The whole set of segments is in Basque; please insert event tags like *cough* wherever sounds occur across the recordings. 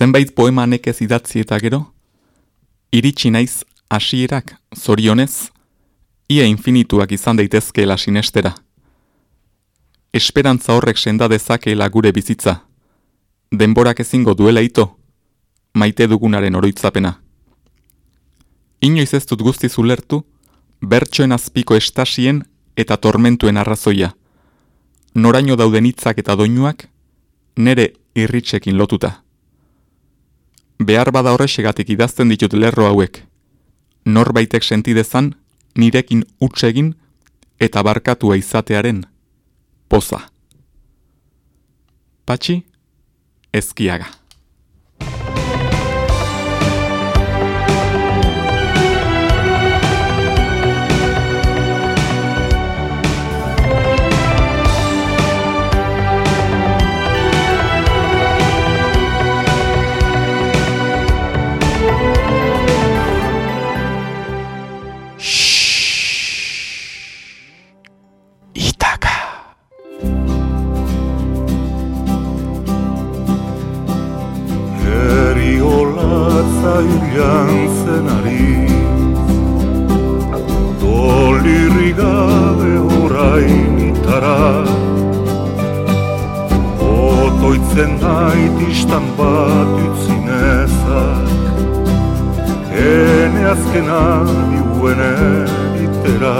Zenbait poema nekez idatzi eta gero, iritsi naiz hasierak zorionez, ia infinituak izan daitezkeela sinestera. Esperantza horrek senda dezakeela gure bizitza, denborak ezingo duela ito, maite dugunaren oroitzapena. Inoiz ez dut guzti zulertu, bertsoen azpiko estasien eta tormentuen arrazoia. Noraino dauden hitzak eta doinuak, nere irritsekin lotuta. Behar bada horrexegatik idazten ditut lerro hauek. Norbaitek sentidezan, nirekin utsegin eta barkatua izatearen poza. Patxi, ezkiaga. Jantzen ari Dolirri gabe orain itara. Otoitzen nait istan bat utzinezak Hene azkena diuen eritera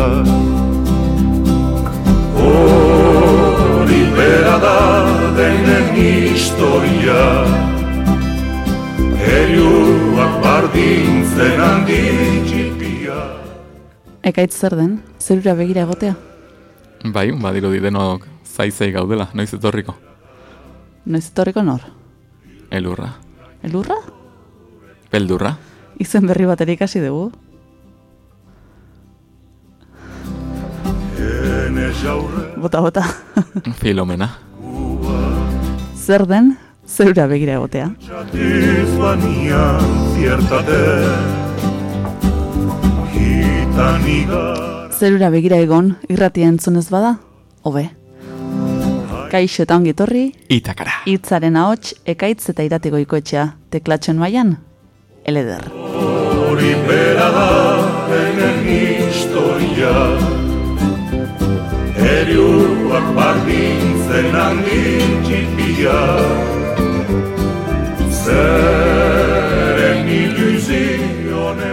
Hori bera da denen historia Heriuak bardintzen handi txipia Ekaitz zer den, zerura begira egotea? Bai, badiro di denok zaizei gaudela, noiz etorriko. Noiz etorriko nor? Elurra. Elurra? Beldurra. Izen berri bat ikasi dugu. Bota, bota. Filomena. Zer den, zerura begira egotea. Zerura begira egon, irratia entzunez bada, hobe. Kaixo eta ongi etorri, Itakara. hitzaren ahots ekaitz eta iratiko ikoetxea, teklatxon maian, eleder. Hori bera da historia Heriuak bardintzen handi txipia Zeren ilusione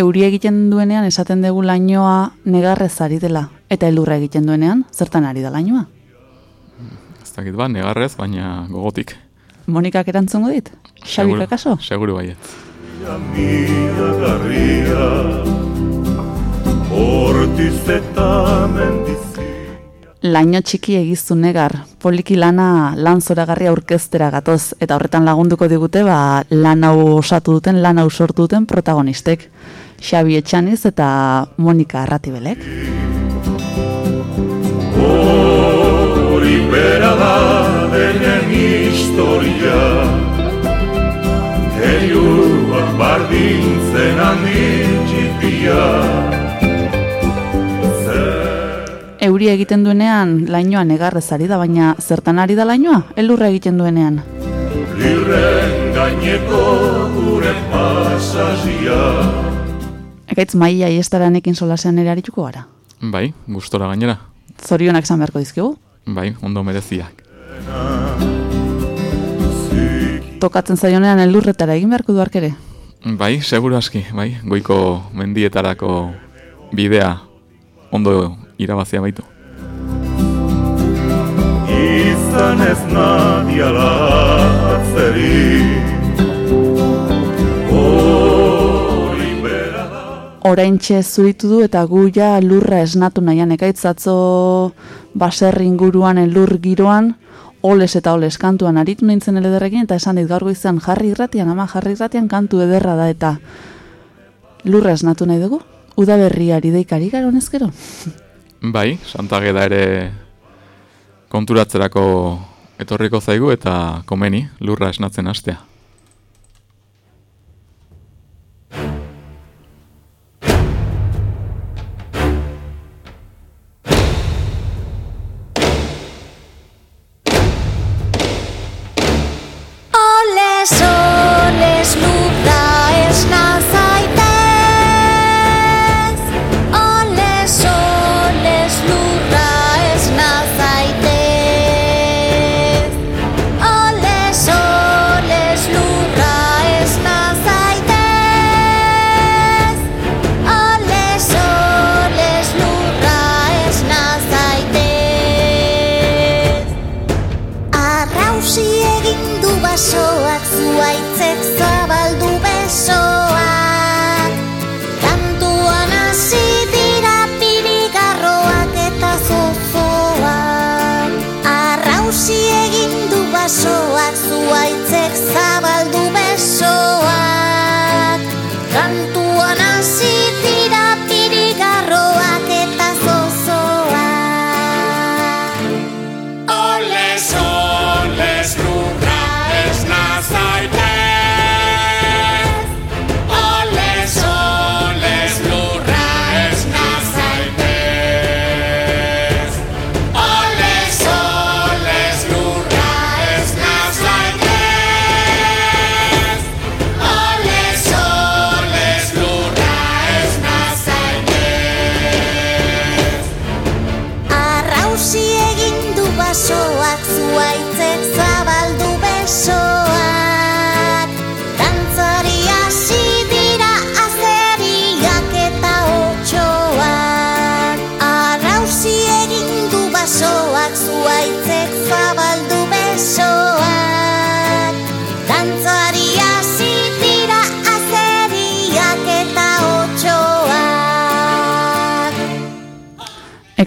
Euri egiten duenean esaten dugu lainoa negarrez ari dela, eta elurra egiten duenean, zertan ari da lainoa? Ez dakit ba, negarrez, baina gogotik. Monikak erantzungo dit? Xabik Seguru- akaso? Seguru baiet. Hortiz eta mendizi Laino txiki egizu negar, poliki lana lan zoragarri aurkeztera gatoz, eta horretan lagunduko digute, ba, lan hau osatu duten, lan hau sortu duten protagonistek. Xabi Etxaniz eta Monika Arratibelek. Hori bera da denen historia Heriuak bardintzen handi txipia Euri egiten duenean, lainoa negarrez ari da, baina zertan ari da lainoa? Elurra egiten duenean. lirren gaineko gure pasazia Ekaitz maia iestaranekin solasean ere arituko gara. Bai, gustora gainera. Zorionak esan beharko dizkigu. Bai, ondo mereziak. Tokatzen zaionean elurretara egin beharko du ere. Bai, seguru aski, bai, goiko mendietarako bidea ondo irabazia baitu. Izan ez nadiala atzeri. Oraintxe zuritu du eta gu ja lurra esnatu nahian ekaitzatzo baserri inguruan elur giroan oles eta oles kantuan aritu nintzen elederrekin eta esan dit gaur goizean jarri irratian ama jarri irratian kantu ederra da eta lurra esnatu nahi dugu. Udaberriari deikari gara Bai, Santageda ere konturatzerako etorriko zaigu eta komeni lurra esnatzen hastea.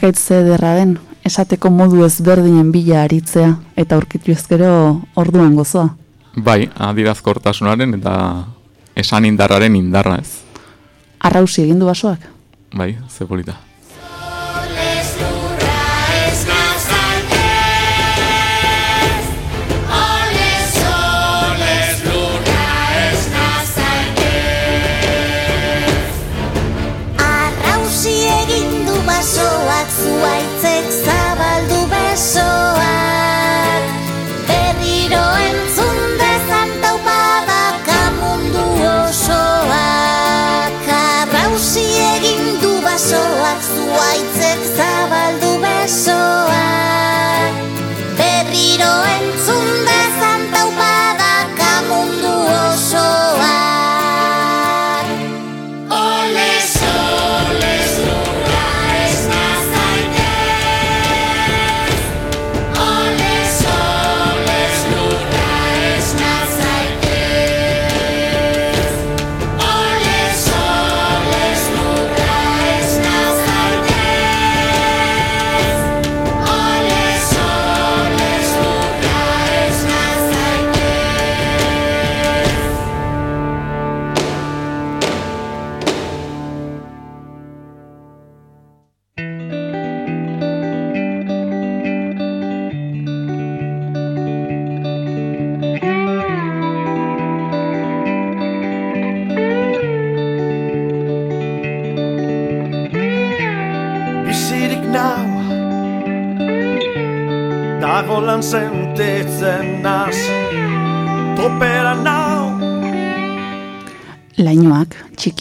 Ekaitz ederra den, esateko modu ezberdinen bila aritzea, eta aurkitu ezkero orduan gozoa. Bai, adirazkortasunaren eta esan indarraren indarra ez. Arrausi egin du basoak. Bai, ze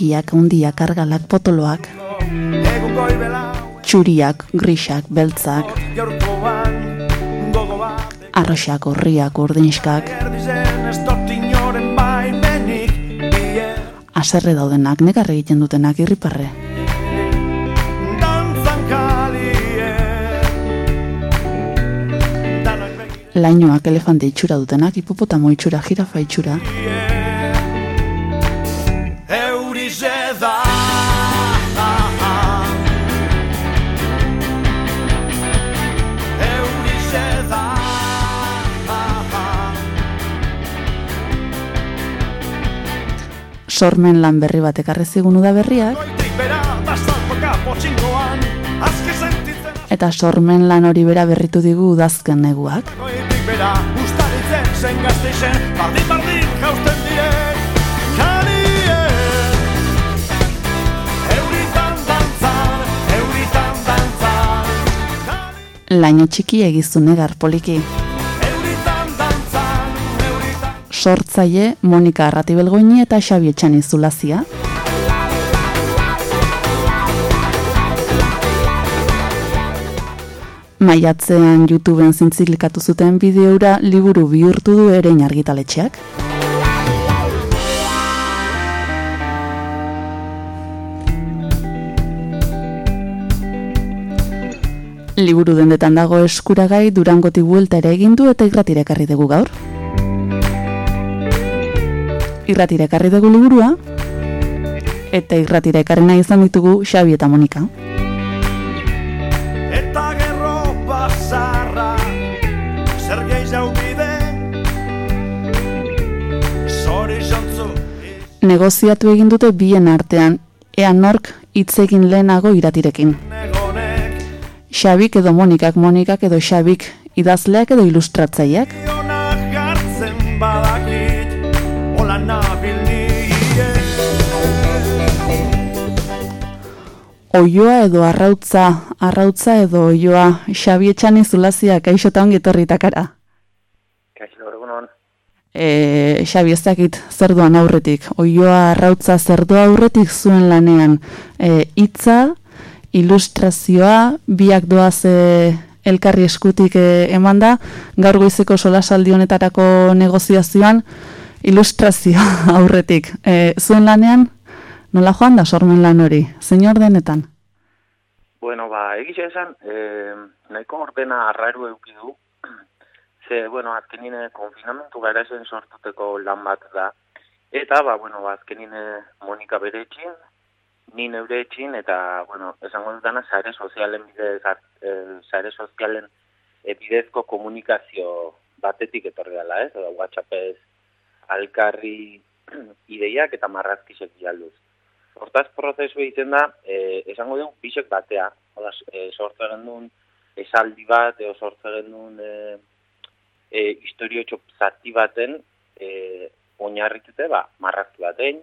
txikiak, hundiak, argalak, potoloak, txuriak, grisak, beltzak, arroxak, urriak, urdinskak, aserre daudenak, negarre egiten dutenak, irriparre. Lainoak, elefante itxura dutenak, hipopotamo itxura, jirafa itxura, sormen lan berri bat ekarri zigun da berriak, eta sormen lan hori bera berritu digu udazken neguak. Goitik bera ustaritzen zen Sortzaile Monika Arratibelgoini eta Xabi Etxani Zulazia. Maiatzean YouTubeen zintzilikatu zuten bideoura liburu bihurtu du ere argitaletxeak. Liburu dendetan dago eskuragai Durangotik buelta ere egin du eta irratira ekarri dugu gaur. Irratira ekarri dugu liburua, eta irratira ekarri nahi izan ditugu Xabi eta Monika. Eta gerro bazarra Zer gehiago Negoziatu egin dute bien artean, ea nork hitz egin lehenago iratirekin. Xabik edo Monikak, Monikak edo Xabik idazleak edo ilustratzaileak. Oioa edo arrautza, arrautza edo oioa, Xabi etxan izulazia, kaixo eta ongi etorritakara. Kaixo, egunon. E, Xabi ez dakit zer duan aurretik, oioa arrautza zer doa aurretik zuen lanean. E, itza, ilustrazioa, biak doaz e, elkarri eskutik e, eman da, gaur goizeko solasaldi honetarako negoziazioan, ilustrazioa *laughs* aurretik. E, zuen lanean, nola joan da sormen lan hori, zein denetan? Bueno, ba, egize esan, eh, nahiko ordena arraru euki du. *clears throat* Ze, bueno, azkenin eh, konfinamentu gara esen sortuteko lan bat da. Eta, ba, bueno, ba, azkenin eh, Monika bere etxin, ni neure etxin, eta, bueno, esango dutana, sare sozialen bidez, eh, sare sozialen eh, bidezko komunikazio batetik etorri dela, ez? Edo, WhatsAppez alkarri ideiak eta marrazkisek bialduz. Hortaz prozesu egiten da, eh, esango dugu bisek batea. Oda, eh, sortzen duen esaldi bat, edo sortzen duen eh, eh, historiotxo zati baten eh, oinarritute, ba, marrazki baten,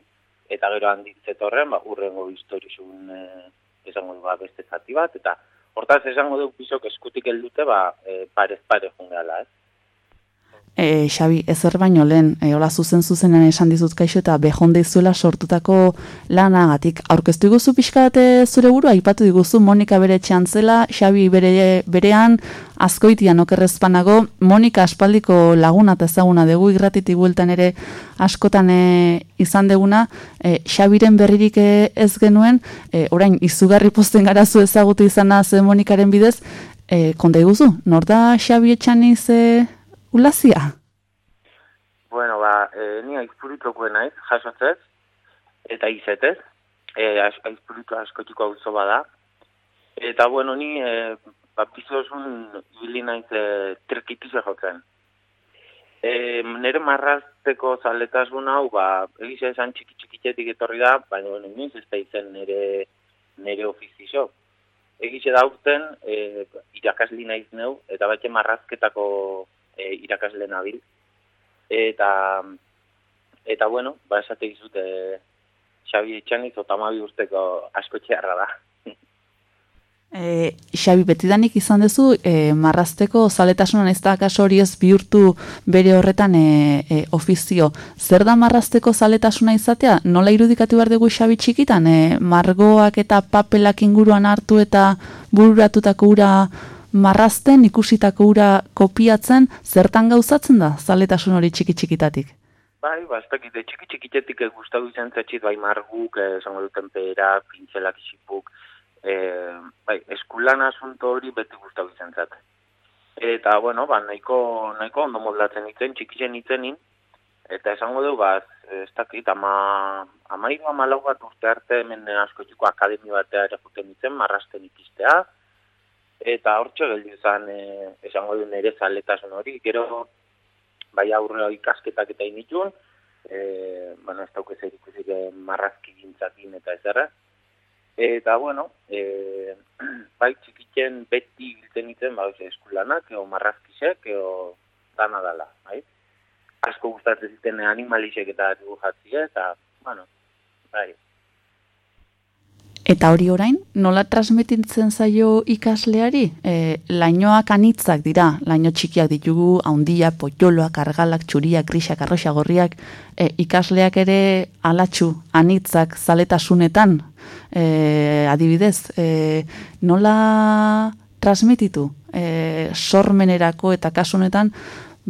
eta gero handitzetorren, ba, urrengo historizun eh, esango dugu ba, beste zati bat, eta hortaz esango dugu bisok eskutik heldute, ba, eh, parez pare jungala, ez? E, Xabi, ezer baino lehen, e, hola zuzen zuzenean esan dizut kaixo eta behon deizuela sortutako lanagatik. Aurkeztu iguzu pixka bat e, zure buru, aipatu diguzu Monika bere etxean zela, Xabi bere, berean, azkoitian okerrezpanago, Monika aspaldiko laguna eta ezaguna dugu, irratitik bueltan ere askotan e, izan deguna, e, Xabiren berririk e, ez genuen, e, orain izugarri posten gara zu ezagutu izana ze Monikaren bidez, e, konta iguzu, nor da Xabi etxaniz e, ulazia? Bueno, ba, e, ni aizpuritokuen naiz, jasotzez, eta izetez, e, aizpuritu askotiko auzo bada. Eta, bueno, ni e, ba, pizosun ibili naiz e, trikitize jotzen. E, nire marrazteko zaletasun hau, ba, egize esan txiki txikitetik etorri da, baina, bueno, inoiz ez da izen nire, nire ofizio. Egize dauten, e, irakasli naiz neu, eta batxe marrazketako e, irakasle nabil eta eta bueno, ba esate dizut eh Xabi Etxaniz otamabi urteko asko txarra da. *laughs* E, Xabi, betidanik izan duzu, e, marrazteko zaletasunan ez da akaso hori ez bihurtu bere horretan e, e, ofizio. Zer da marrazteko zaletasuna izatea? Nola irudikatu behar dugu Xabi txikitan? E, margoak eta papelak inguruan hartu eta bururatutako ura marrazten, ikusitako ura kopiatzen, zertan gauzatzen da zaletasun hori txiki txikitatik? Bai, ba, eh, txiki txikitetik eh, gustatu izan zatxit, bai marguk, eh, esango duten pera, pintzelak isipuk, eh, bai, eskulan asunto hori beti gustatu izan zat. Eta, bueno, ba, nahiko, nahiko ondo modlatzen itzen, txikitzen itzenin, eta esango du, ba, ez dakit, ama, amairu amalau bat urte arte hemen asko txiko akademi batea ere juten itzen, marrasten ikistea, eta hortxe geldi izan, eh, esango du nire zaletasun hori, gero, bai aurre ikasketak eta initun, e, bueno, ez dauk ezer ikusik eh, marrazki gintzakin eta ezerra. Eta, bueno, e, *clears throat* bai txikitzen beti biltzen iten, bai eskulanak, eo marrazkisek, eo dana dala, bai? Asko gustatzen ziten animalisek eta dibujatzie, eta, bueno, bai. Eta hori orain, nola transmititzen zaio ikasleari? E, lainoak anitzak dira, laino txikiak ditugu, haundia, potoloak, argalak, txuriak, grisak, arroxa gorriak, e, ikasleak ere alatxu, anitzak, zaletasunetan, e, adibidez, e, nola transmititu? E, sormenerako eta kasunetan,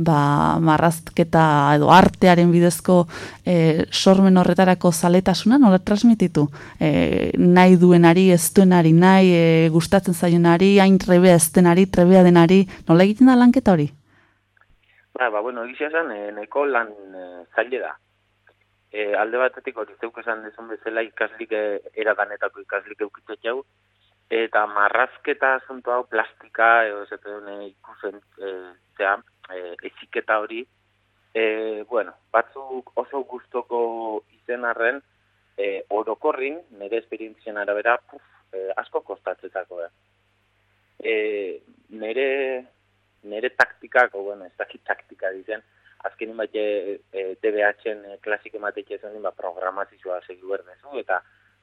ba, marrazketa edo artearen bidezko e, sormen horretarako zaletasuna nola transmititu? E, nahi duenari, ez duenari, nahi e, gustatzen zaionari, hain trebea ez denari, trebea denari, nola egiten da lanketa hori? Ba, ba, bueno, egizia zen, e, nahiko lan e, zaile da. e, alde batetik hori zeuk esan dezun bezala ikaslik e, eraganetako ikaslik eukitzet jau, eta marrazketa asunto hau plastika, edo ez dut ikusen, e, zea, e, eziketa hori, e, bueno, batzuk oso gustoko izen arren, e, orokorrin, nire esperientzien arabera, puf, e, asko kostatzetako, eh. E, nire, nire taktikak, o bueno, ez dakit taktika dizen, azkenin bat e, e, DBH-en e, klasik ematek ezen, ba, programazioa segi berdezu, eta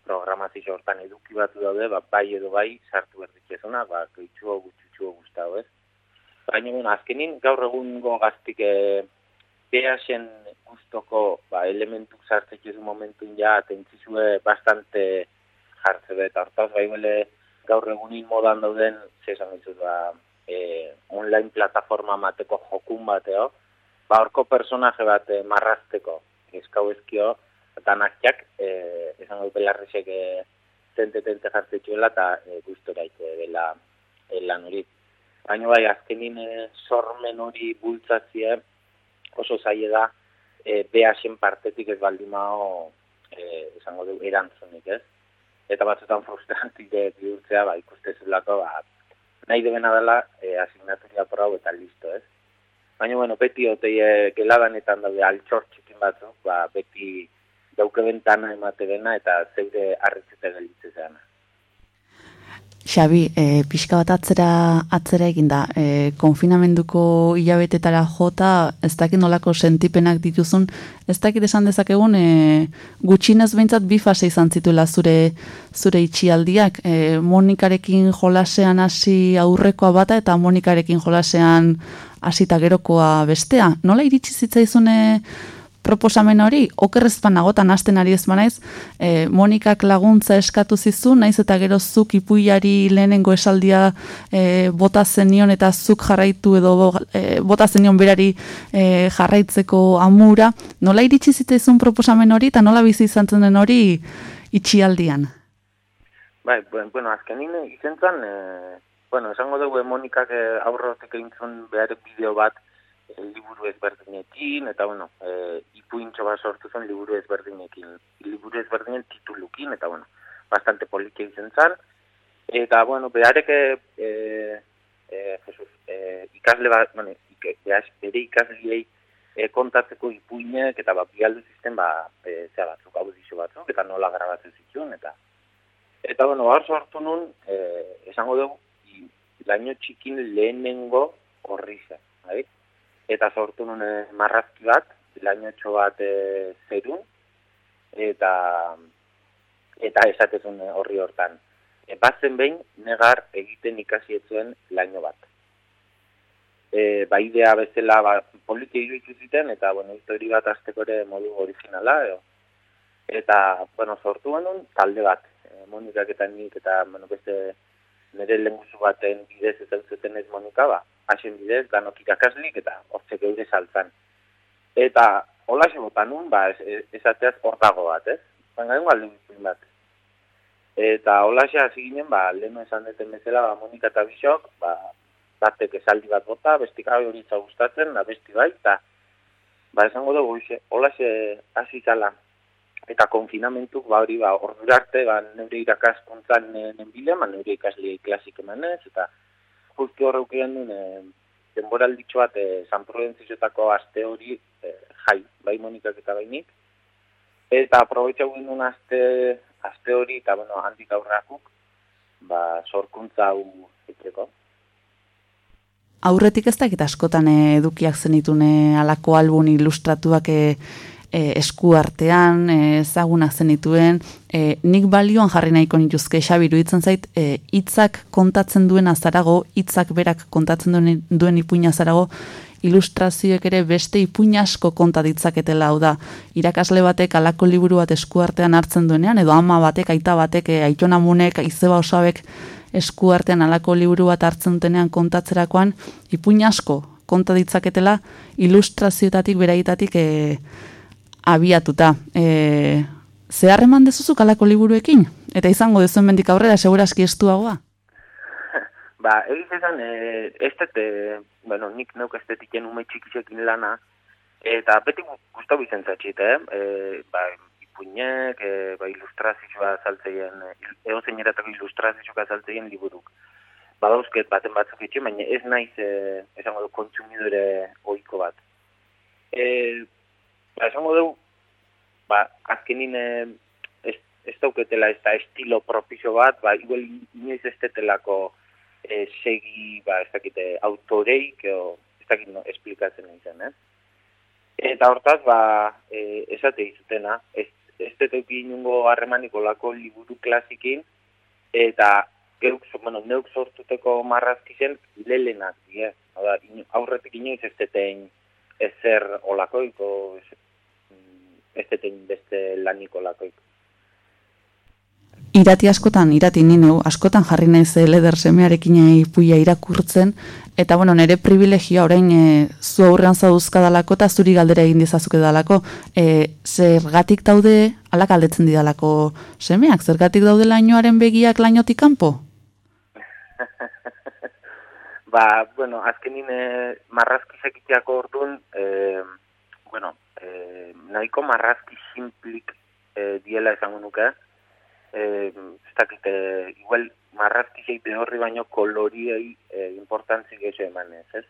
programazio hortan eduki batu daude, ba, bai edo bai sartu berdik ezuna, ba, geitxua gutxutxua guztau, ez? Baina, bueno, azkenin gaur egungo gaztik e, BH-en guztoko ba, elementuk sartzek ez momentun ja, atentzizue bastante jartze eta hortaz bai bele gaur egunin modan dauden, zesan dizut, ba, e, online plataforma mateko jokun bateo, ba, horko personaje bat marrazteko, eskau ezkio, eta naktiak, e, esan dut belarrizek e, tente-tente jartzetxuela, eta e, guztoraik dela e, lan hori. Baina bai, azkenin e, sormen hori bultzatzea oso zaila da e, BH-en partetik ez baldin mao e, esango du erantzunik, ez? Eta batzutan frustrantik bihurtzea, ba, ikustezelako, ba, nahi debena dela e, asignaturia hau eta listo, ez? Baina, bueno, beti otei e, geladanetan daude altxor txikin ba, beti dauke bentana emate dena eta zeure arritzete gelitze zeana. Xabi, e, pixka bat atzera, atzera egin da, e, konfinamenduko hilabetetara jota, ez dakit nolako sentipenak dituzun, ez dakit esan dezakegun, e, gutxinez behintzat bi fase izan zituela zure, zure itxialdiak, e, Monikarekin jolasean hasi aurrekoa bata eta Monikarekin jolasean hasita gerokoa bestea. Nola iritsi zitzaizune proposamen hori, okerrezpan nagotan hasten ari ez banaiz, e, Monikak laguntza eskatu zizu, naiz eta gero zuk ipuiari lehenengo esaldia e, bota zenion eta zuk jarraitu edo e, bota zenion berari e, jarraitzeko amura, nola iritsi zitzaizun proposamen hori eta nola bizi izan zen den hori itxialdian? Bai, bueno, azkenin izen zen, e, bueno, esango dugu Monikak e, aurrotek egin behar bideo bat e, liburu ezberdinekin, eta bueno, e, ipuintxo bat sortu zen liburu ezberdinekin, liburu ezberdinen titulukin, eta bueno, bastante polikia izen zen. Eta, bueno, beharek e, e, Jesus, e, ikasle bat, bueno, behaz, bere ikasliei e, kontatzeko ipuinek, eta ba, bialdu zisten, ba, e, zea batzuk, audizio batzuk, eta nola grabatzen zituen, eta Eta, bueno, hor sortu nun, eh, esango dugu, i- laino txikin lehenengo horri zen, bai? Eta sortu nun eh, marrazki bat, lainotxo bat eh, zerun, eta eta esatezun eh, horri hortan. E, bazen behin, negar egiten ikasi ez zuen laino bat. E, ba, idea bezala ba, poliki iruditu ziten, eta, bueno, histori bat azteko ere modu originala, edo. Eta, bueno, sortu genuen talde bat, e, Monikak eta nik, eta, bueno, beste nire lenguzu baten bidez ez zuten ez Monika, ba, hasen bidez, danok irakaslik, eta hortzek eure saltzan. Eta, hola botan nun, ba, ez, ez, esateaz hor dago bat, ez? Baina, galde guztien bat. Eta hola hasi ginen, ba, lehenu esan deten bezala, ba, Monika eta Bixok, ba, batek esaldi bat bota, besti gabe hori gustatzen, da besti bai, eta ba, esango dugu, hola hasi zala. Eta konfinamentuk, ba, hori, ba, ordura arte, ba, neure irakaskuntzan nenbile, ba, neure ikasliei klasik emanez, eta justu horreukean duen, e, denboralditxo bat, e, San Prudentzizotako aste hori, e, jai, bai Monikak eta bainik, eta aprobetxau ginen aste, aste hori, eta, bueno, handik aurrakuk, ba, sorkuntza hau egiteko. Aurretik ez dakit askotan edukiak zenitun eh, alako albun ilustratuak eh, eh, esku artean, eh, ezagunak zenituen, eh, nik balioan jarri nahiko nituzke Xabi iruditzen zait hitzak kontatzen duen azarago, hitzak berak kontatzen duen, duen ipuina azarago, ilustrazioek ere beste ipuin asko konta ditzaketela hau da. Irakasle batek alako liburu bat esku artean hartzen duenean, edo ama batek, aita batek, eh, aitona munek, izeba osabek esku artean alako liburu bat hartzen dutenean kontatzerakoan, ipuin asko konta ditzaketela ilustrazioetatik beraietatik e, abiatuta. E, zehar eman dezuzuk alako liburuekin? Eta izango dezuen mendik aurrera, seguraski estuagoa? *laughs* Ba, egiz esan, e, ez dut, e, bueno, nik neuk estetiken ume txikisekin lana, Eta beti gu- gustau izen zatxit, eh? E, ba, ipuinek, e, ba, ilustrazioa azaltzeien, ego zein eratako ilustrazioa azaltzeien liburuk. Badauzket baten batzuk itxe, baina ez naiz, e, esango du, kontsumidore ohiko bat. E, ba, esango du, ba, azkenin ez, ez dauketela ez da estilo propizio bat, ba, igual inoiz ez detelako e, segi, ba, ez dakite, autoreik, o, ez dakit no, esplikatzen izan, eh? Eta hortaz, ba, e, esate izutena, ez, ez detuki inungo harremaniko lako liburu klasikin, eta geuk, bueno, neuk sortuteko marrazkizen lelenak, die. Hau da, aurretik inoiz ez detein ezer olakoiko, ez, detein beste laniko olakoiko. irati askotan, irati ni neu, askotan jarri naiz eh, leder semearekin ipuia irakurtzen, eta bueno, nire privilegioa orain e, zu aurrean zauduzkadalako eta zuri galdera egin dizazuke dalako, e, zergatik daude, alak aldetzen didalako semeak, zergatik daude lainoaren begiak lainotik kanpo? *laughs* Ba, bueno, azkenin e, marrazki sekiteako orduan, e, bueno, e, nahiko marrazki simplik e, diela esango nuke, e, ez dakit, e, igual marrazki seite horri baino koloriei e, importantzi gehiago emanez, ez?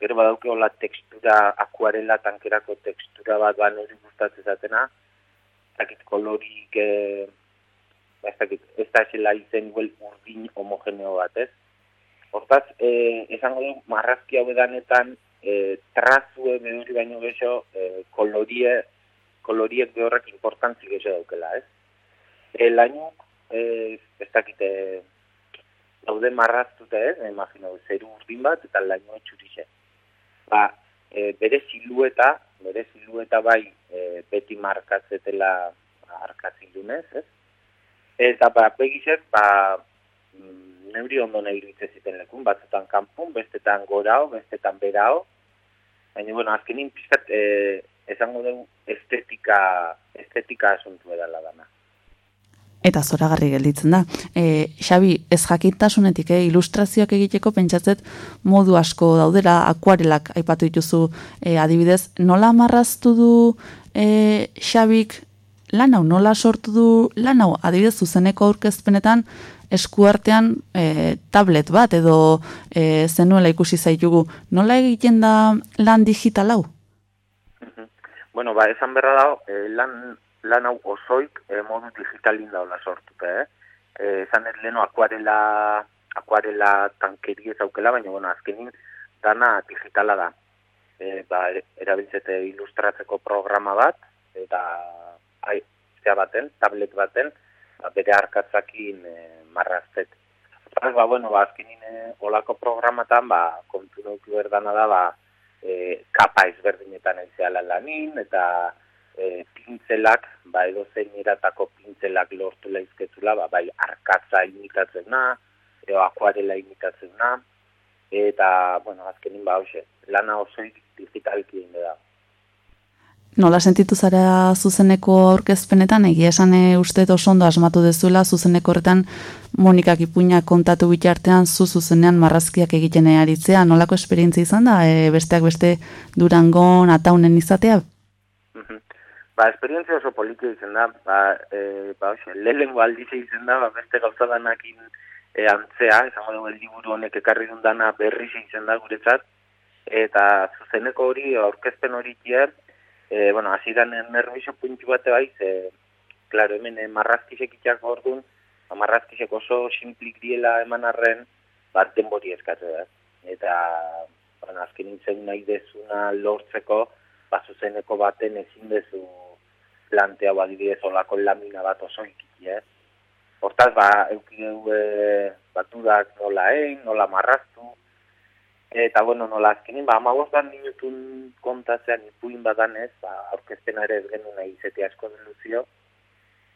Gero badauke hola tekstura, akuarela tankerako tekstura bat ba nori gustatzen zatena, ez dakit kolorik, e, ba, ez dakit, ez da esela izen igual urdin homogeneo bat, ez? Hortaz, eh, esango du, marrazki hau edanetan, eh, trazue behori baino gehiago, eh, kolorie, koloriek behorrek importantzi gehiago daukela, ez? E, lainuk, eh, ez dakite, daude marraztuta ez, imagino, zeru urdin bat, eta laino etxurixe. Ba, e, bere silueta, bere silueta bai, e, beti markatzetela arkatzildunez, ez? Eta ba, begizet, ba, neuri ondo nahi iruditzen ziten lekun, batzutan kanpun, bestetan gorao, bestetan berao, baina, bueno, azkenin pizkat, e, esango dugu estetika, estetika asuntu edala dana. Eta zoragarri gelditzen da. E, Xabi, ez jakintasunetik, eh, ilustrazioak egiteko pentsatzet modu asko daudera, akuarelak aipatu dituzu e, adibidez, nola marraztu du e, Xabik lan hau, nola sortu du lan hau, adibidez zuzeneko aurkezpenetan eskuartean e, tablet bat edo e, zenuela ikusi zaitugu. Nola egiten da lan digital hau? Bueno, ba, esan berra dago, eh, lan, lan hau osoik eh, modu digitalin daula sortuta, eh? eh esan ez leno akuarela, akuarela tankeri ez aukela, baina, bueno, azkenin dana digitala da. Eh, ba, erabiltzete ilustratzeko programa bat, eta ai, zea baten, tablet baten, ba, bere arkatzakin marraztet. Hortaz, ba, bueno, ba, azkenin eh, olako programatan, ba, kontu nauki berdana da, ba, e, kapa ezberdinetan aizeala lanin, eta e, pintzelak, ba, edo zein eratako pintzelak lortu laizketzula, ba, bai arkatza imitatzen na, edo akuarela imitatzen na, eta, bueno, azkenin ba, hoxe, lana oso digitalki egin da. Nola sentitu zara zuzeneko aurkezpenetan, egia esan e, uste oso ondo asmatu dezuela zuzeneko horretan Monikak ipuina kontatu bitartean zu zuzenean marrazkiak egiten aritzea, nolako esperientzia izan da, e, besteak beste durangon ataunen izatea? Ba, esperientzia oso politia izan da, ba, e, ba, lehenengo aldize izan da, ba, beste gauza danakin e, antzea, izango dugu liburu honek ekarri duen dana berri izan da guretzat, eta zuzeneko hori, aurkezpen hori tier, e, bueno, hasieran nervioso puntu bate bai, ze, claro, hemen e, marrazkisek itxak orduan, ba, marrazkisek oso simplik diela eman arren, bat denbori eskatu da. Eta, bueno, azken nintzen nahi dezuna lortzeko, ba, zuzeneko baten ezin dezu plantea adibidez olako lamina bat oso ikiki, eh? Hortaz, ba, eukideu e, batudak nola egin, nola marraztu, eta, bueno, nola azkenin, ba, amagoz bat minutun kontatzean ipuin badan ez, ba, aurkezpena ere ez genuen nahi izete asko deluzio,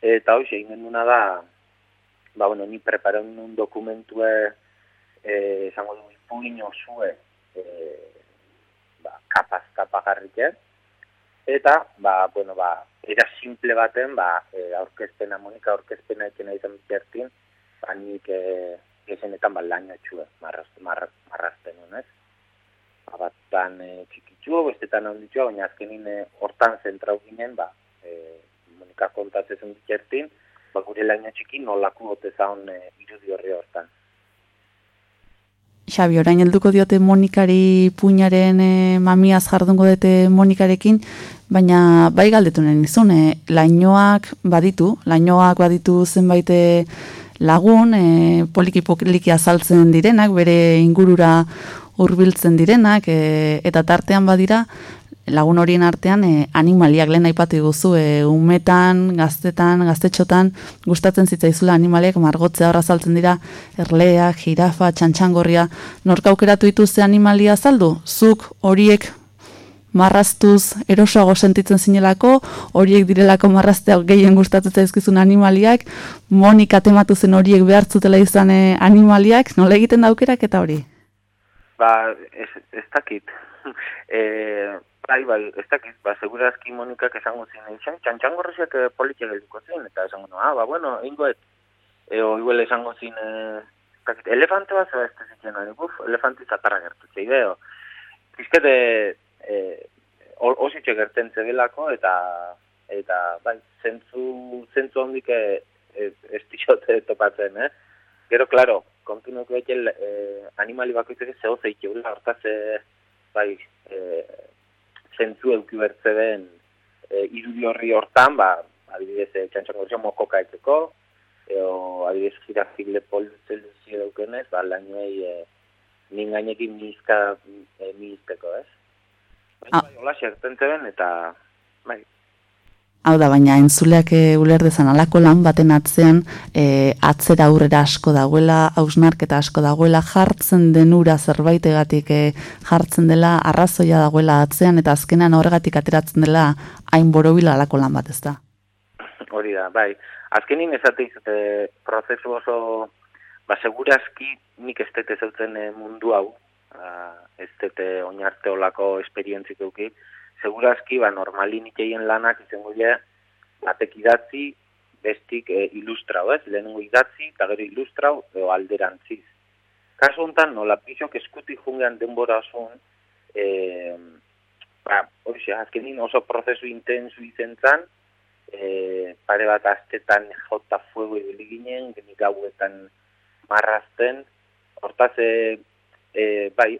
eta hoxe, egin da, ba, bueno, ni preparen un dokumentue, eh, esango du, ipuin osue, eh, ba, kapaz, kapagarrike, eta, ba, bueno, ba, era simple baten, ba, e, aurkezpena, Monika aurkezpena ekena izan bitartin, ba, nik e, esenetan ba, laino txue, marrazten, marrazten honez. ba, batan e, txikitxu, bestetan handitxua, baina azkenin e, hortan zentrau ginen, ba, e, Monika kontatzen dikertin, ba, gure laina txiki nolako ote zaun e, irudi horri hortan. Xabi, orain helduko diote Monikari puñaren e, mamiaz jardungo dute Monikarekin, baina bai galdetu nahi nizun, e, lainoak baditu, lainoak baditu zenbait lagun, e, poliki poliki azaltzen direnak, bere ingurura hurbiltzen direnak, e, eta tartean badira, lagun horien artean e, animaliak lehen aipatu guzu, e, umetan, gaztetan, gaztetxotan, gustatzen zitzaizula animaliak margotzea horra azaltzen dira, erleak, jirafa, txantxangorria, nork aukeratu dituzte animalia azaldu? Zuk horiek marraztuz erosoago sentitzen zinelako, horiek direlako marraztea gehien gustatzen zaizkizun animaliak, Monika tematu zen horiek behartzutela izan e, animaliak, nola egiten da aukerak eta hori? Ba, ez, ez dakit. *laughs* e, bai, bai, ez dakit, ba, segurazki Monikak esango zin, izan, eh, politxe gelduko zin, eta esango, ah, ba, bueno, ingoet, eo, igual esango eh, ez dakit, elefante bat zeba ez da zitzen, buf, elefante zatarra gertu, zeideo. Bizkete, eh, ositxe gerten zegelako, eta, eta, bai, zentzu, zentzu hondik eh, dixote topatzen, eh? Gero, klaro, kontinuak behitel eh, animali bakoitzek zeho zeiteula, hortaz, eh, bai, eh, zentzu euki bertze den eh, irudi horri hortan, ba, adibidez, eh, txantxan gorzio mokoka eteko, eo, adibidez, jirazik lepol zeluzio daukenez, ba, lainoei eh, nin gainekin mizka eh, mizteko, ez? Baina, Ah. bai, xerten zeben, eta, bai, Hau da, baina entzuleak e, uler dezan alako lan baten atzean e, atzera aurrera asko dagoela, hausnarketa asko dagoela, jartzen denura zerbaitegatik e, jartzen dela, arrazoia dagoela atzean, eta azkenan horregatik ateratzen dela hain borobila alako lan bat ez da. hori da, bai. Azkenin esate izate prozesu oso, ba, segurazki nik ez dut ezautzen eh, mundu hau, ah, ez dut eh, oinarte olako esperientzik euki, segurazki, ba, normalin iteien lanak izango dira, batek idatzi, bestik e, ilustrau, ez? Lehenengo idatzi, eta gero ilustrau, edo alderantziz. Kasu honetan, nola pixok eskutik jungean denbora osun, e, ba, hori azkenin oso prozesu intensu izen zan, e, pare bat astetan jota fuego ibili ginen, genik gauetan marrazten, hortaz, e, e, bai,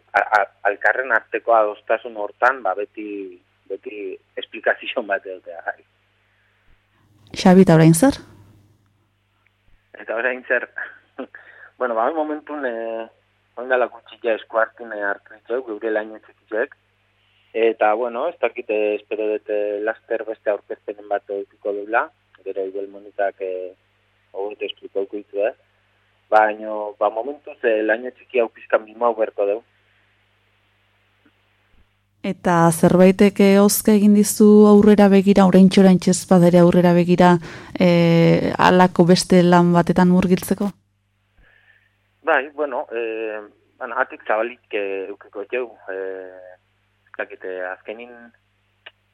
alkarren arteko adostasun hortan, ba, beti, beti esplikazio bat egotea, bai. Xabi, eta orain zer? Eta orain zer, *laughs* bueno, ba, momentun, e, ondala gutxilla eskuartin e, hartu ditzeu, geure laino txikitzek, eta, bueno, ez dakite espero dute laster beste aurkezpenen bat edukiko dula, gero Ibel Monikak e, hogeite esplikauko ditu, eh? Baina, ba, momentuz, e, laino txiki hau pizkan mimo hau berko deu. Eta zerbaitek ozka egin dizu aurrera begira, orain txorain txezpadere aurrera begira, e, alako beste lan batetan murgiltzeko? Bai, bueno, eh, bueno, atik zabalik eukiko jau, eh, ez dakite, azkenin,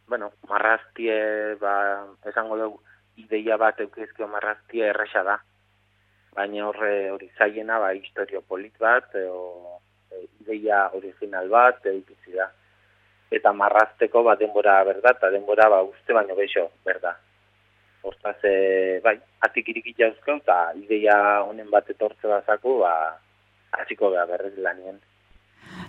bueno, marraztie, ba, esango dugu, ideia bat eukizkio marraztie erresa da. Baina horre hori zaiena, ba, historio polit bat, o, e, ideia original bat, eukizi da. Eta marrazteko, ba, denbora berda, eta denbora, ba, uste baino beixo, berda. Hortaz, e, bai, atik irikit jauzko, eta ideia honen bat etortze bazako, ba, hasiko beha berrez lanien.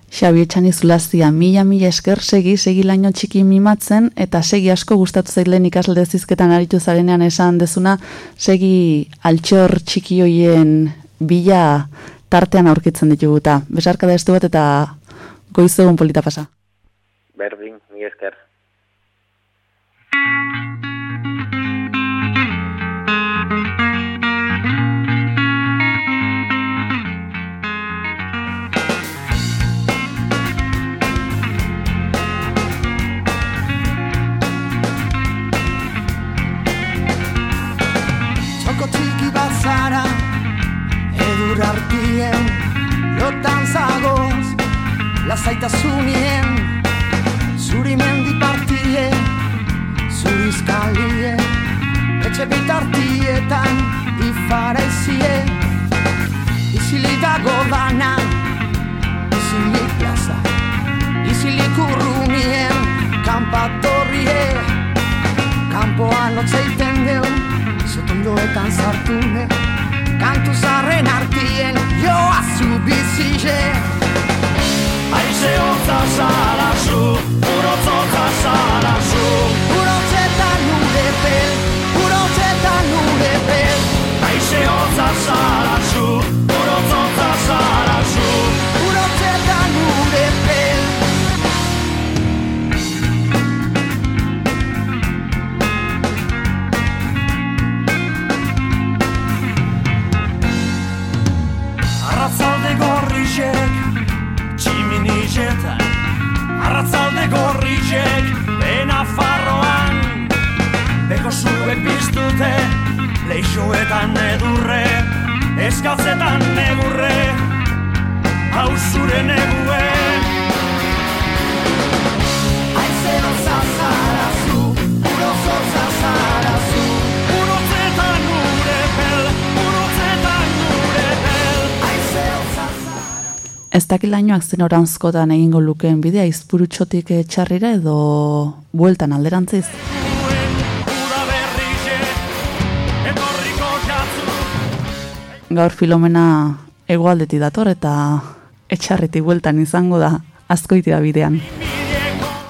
Xabi etxani zulazia, mila mila esker segi, segi laino txiki mimatzen, eta segi asko gustatu zailen ikasle zizketan aritu zarenean esan dezuna, segi altxor txiki hoien bila tartean aurkitzen dituguta. Besarka da estu bat eta goizegun polita pasa. Berdin, mi esker. Lasaitasunien Zuri mendi partie Zurizkalie Etxe bitartietan Ifarezie. Izili dago dana Izili plaza kurrunien kanpatorrie. Kanpoan otzeiten deu Zotondoetan zartune Kantu zarren artien Joa zu bizize Aize hotza zara zu Urotzotza zara zu Urotzetan nure pel Urotzetan nure pel Aize hotza zu Arratzalde gorrizek Bena farroan. Beko zuek biztute Leixoetan edurre Eskatzetan negurre Hau zure negue Ez dakilainoak zen oranzkotan egingo lukeen bidea izpurutxotik eh, txarrira edo bueltan alderantziz. Gaur filomena egoaldeti dator eta etxarritik bueltan izango da azkoitea bidean.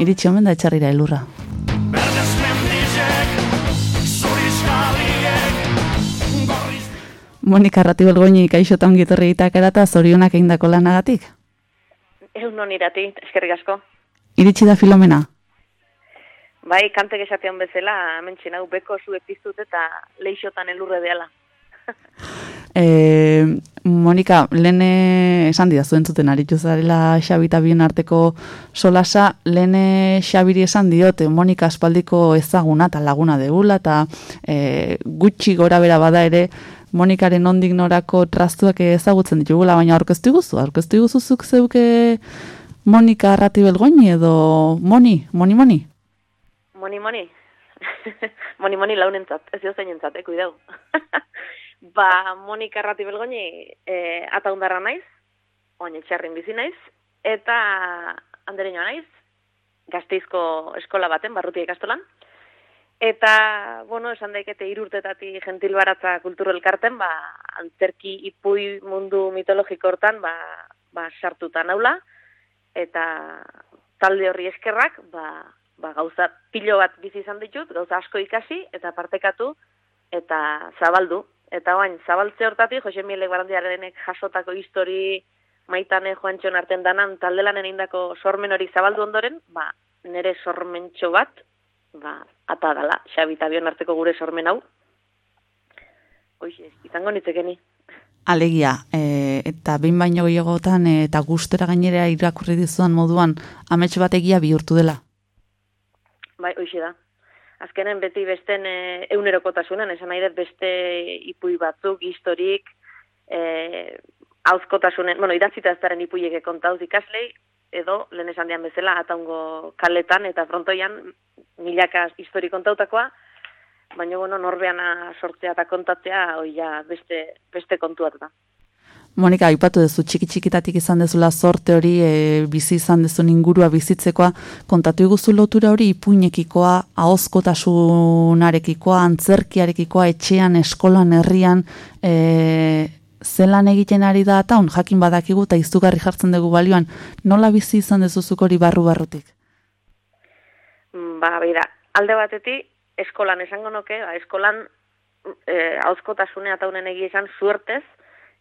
Iritsi omen da etxarrira elurra. Monika Ratibelgoini kaixotan gitorri itakera eta zorionak egindako lanagatik. Egun hon irati, eskerrik asko. Iritsi da filomena. Bai, kantek esatean bezala, hemen hau beko zu epiztut eta leixotan elurre deala. *laughs* E, Monika, lehen eh, esan didazu entzuten aritu zarela Xabi eta bien arteko solasa, lehen eh, Xabiri esan diote Monika aspaldiko ezaguna eta laguna degula eta e, gutxi gora bera bada ere Monikaren ondik norako trastuak ezagutzen ditugula, baina aurkeztu guzu, aurkeztu guzu zuk zeuke Monika arrati belgoini edo Moni, Moni Moni? Moni, moni. *laughs* moni, moni launentzat, ez jo zeinentzat, eh, kuidau. *laughs* ba, Monika Arrati Belgoñi e, ataundarra naiz, oin etxarrin bizi naiz, eta andereñoa naiz, gazteizko eskola baten, barruti ikastolan. Eta, bueno, esan daikete irurtetati gentil baratza kulturo elkarten, ba, antzerki ipui mundu mitologiko hortan, ba, ba, sartuta naula, eta talde horri eskerrak, ba, ba, gauza pilo bat bizi izan ditut, gauza asko ikasi, eta partekatu, eta zabaldu. Eta oain, zabaltze hortatik, Jose Mielek Barandiarenek jasotako histori maitane joantxon arten danan taldelanen indako sormen hori zabaldu ondoren, ba, nere sormentxo bat, ba, ata dala, Xabi eta Bion arteko gure sormen hau. Hoxe, izango nitzekeni. Alegia, e, eta behin baino gehiagotan e, eta gustera gainera irakurri dizuan moduan amets bat egia bihurtu dela. Bai, hoxe da. Azkenen beti besten e, eunerokotasunen, esan nahi dut beste ipui batzuk, historik, e, hauzkotasunen, bueno, idatzita ez daren ipuiek kontauz ikaslei, edo, lehen esan dian bezala, ataungo kaletan eta frontoian milaka histori kontautakoa, baina, bueno, norbeana sortzea eta kontatzea, hoi ja, beste, beste kontu bat da. Monika, aipatu duzu txiki txikitatik izan dezula sorte hori, e, bizi izan dezun ingurua bizitzekoa, kontatu iguzu lotura hori ipuinekikoa, ahozkotasunarekikoa, antzerkiarekikoa, etxean, eskolan, herrian, e, zelan egiten ari da eta jakin badakigu eta izugarri jartzen dugu balioan, nola bizi izan dezuzuk hori barru-barrutik? Mm, Ba, beira, alde batetik, eskolan esango noke, ba, eskolan e, hauzkotasunea eta honen egia esan suertez,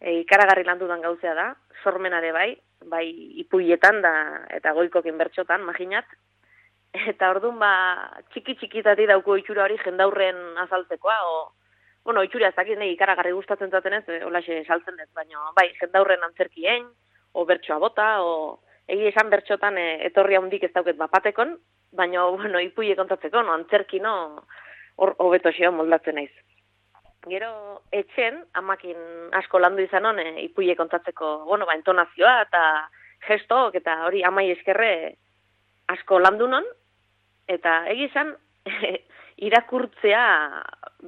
e, ikaragarri lan dudan gauzea da, sormenare bai, bai ipuietan da, eta goikokin bertxotan, maginat, eta orduan ba, txiki txikitati dauko itxura hori jendaurren azaltzekoa, o, bueno, itxura ez dakit nahi ikaragarri gustatzen zaten ez, e, holaxe saltzen dut, baina bai, jendaurren antzerkien, o bertsoa bota, o egi esan bertxotan e, etorri handik ez dauket bapatekon, baina, bueno, ipuie kontatzeko, no, antzerki, no, hor hobeto xeo moldatzen naiz. Gero, etxen, amakin asko landu izan hon, e, ipuie kontatzeko, bueno, ba, entonazioa eta gestoak eta hori amai eskerre asko landu non, eta egi esan, *laughs* irakurtzea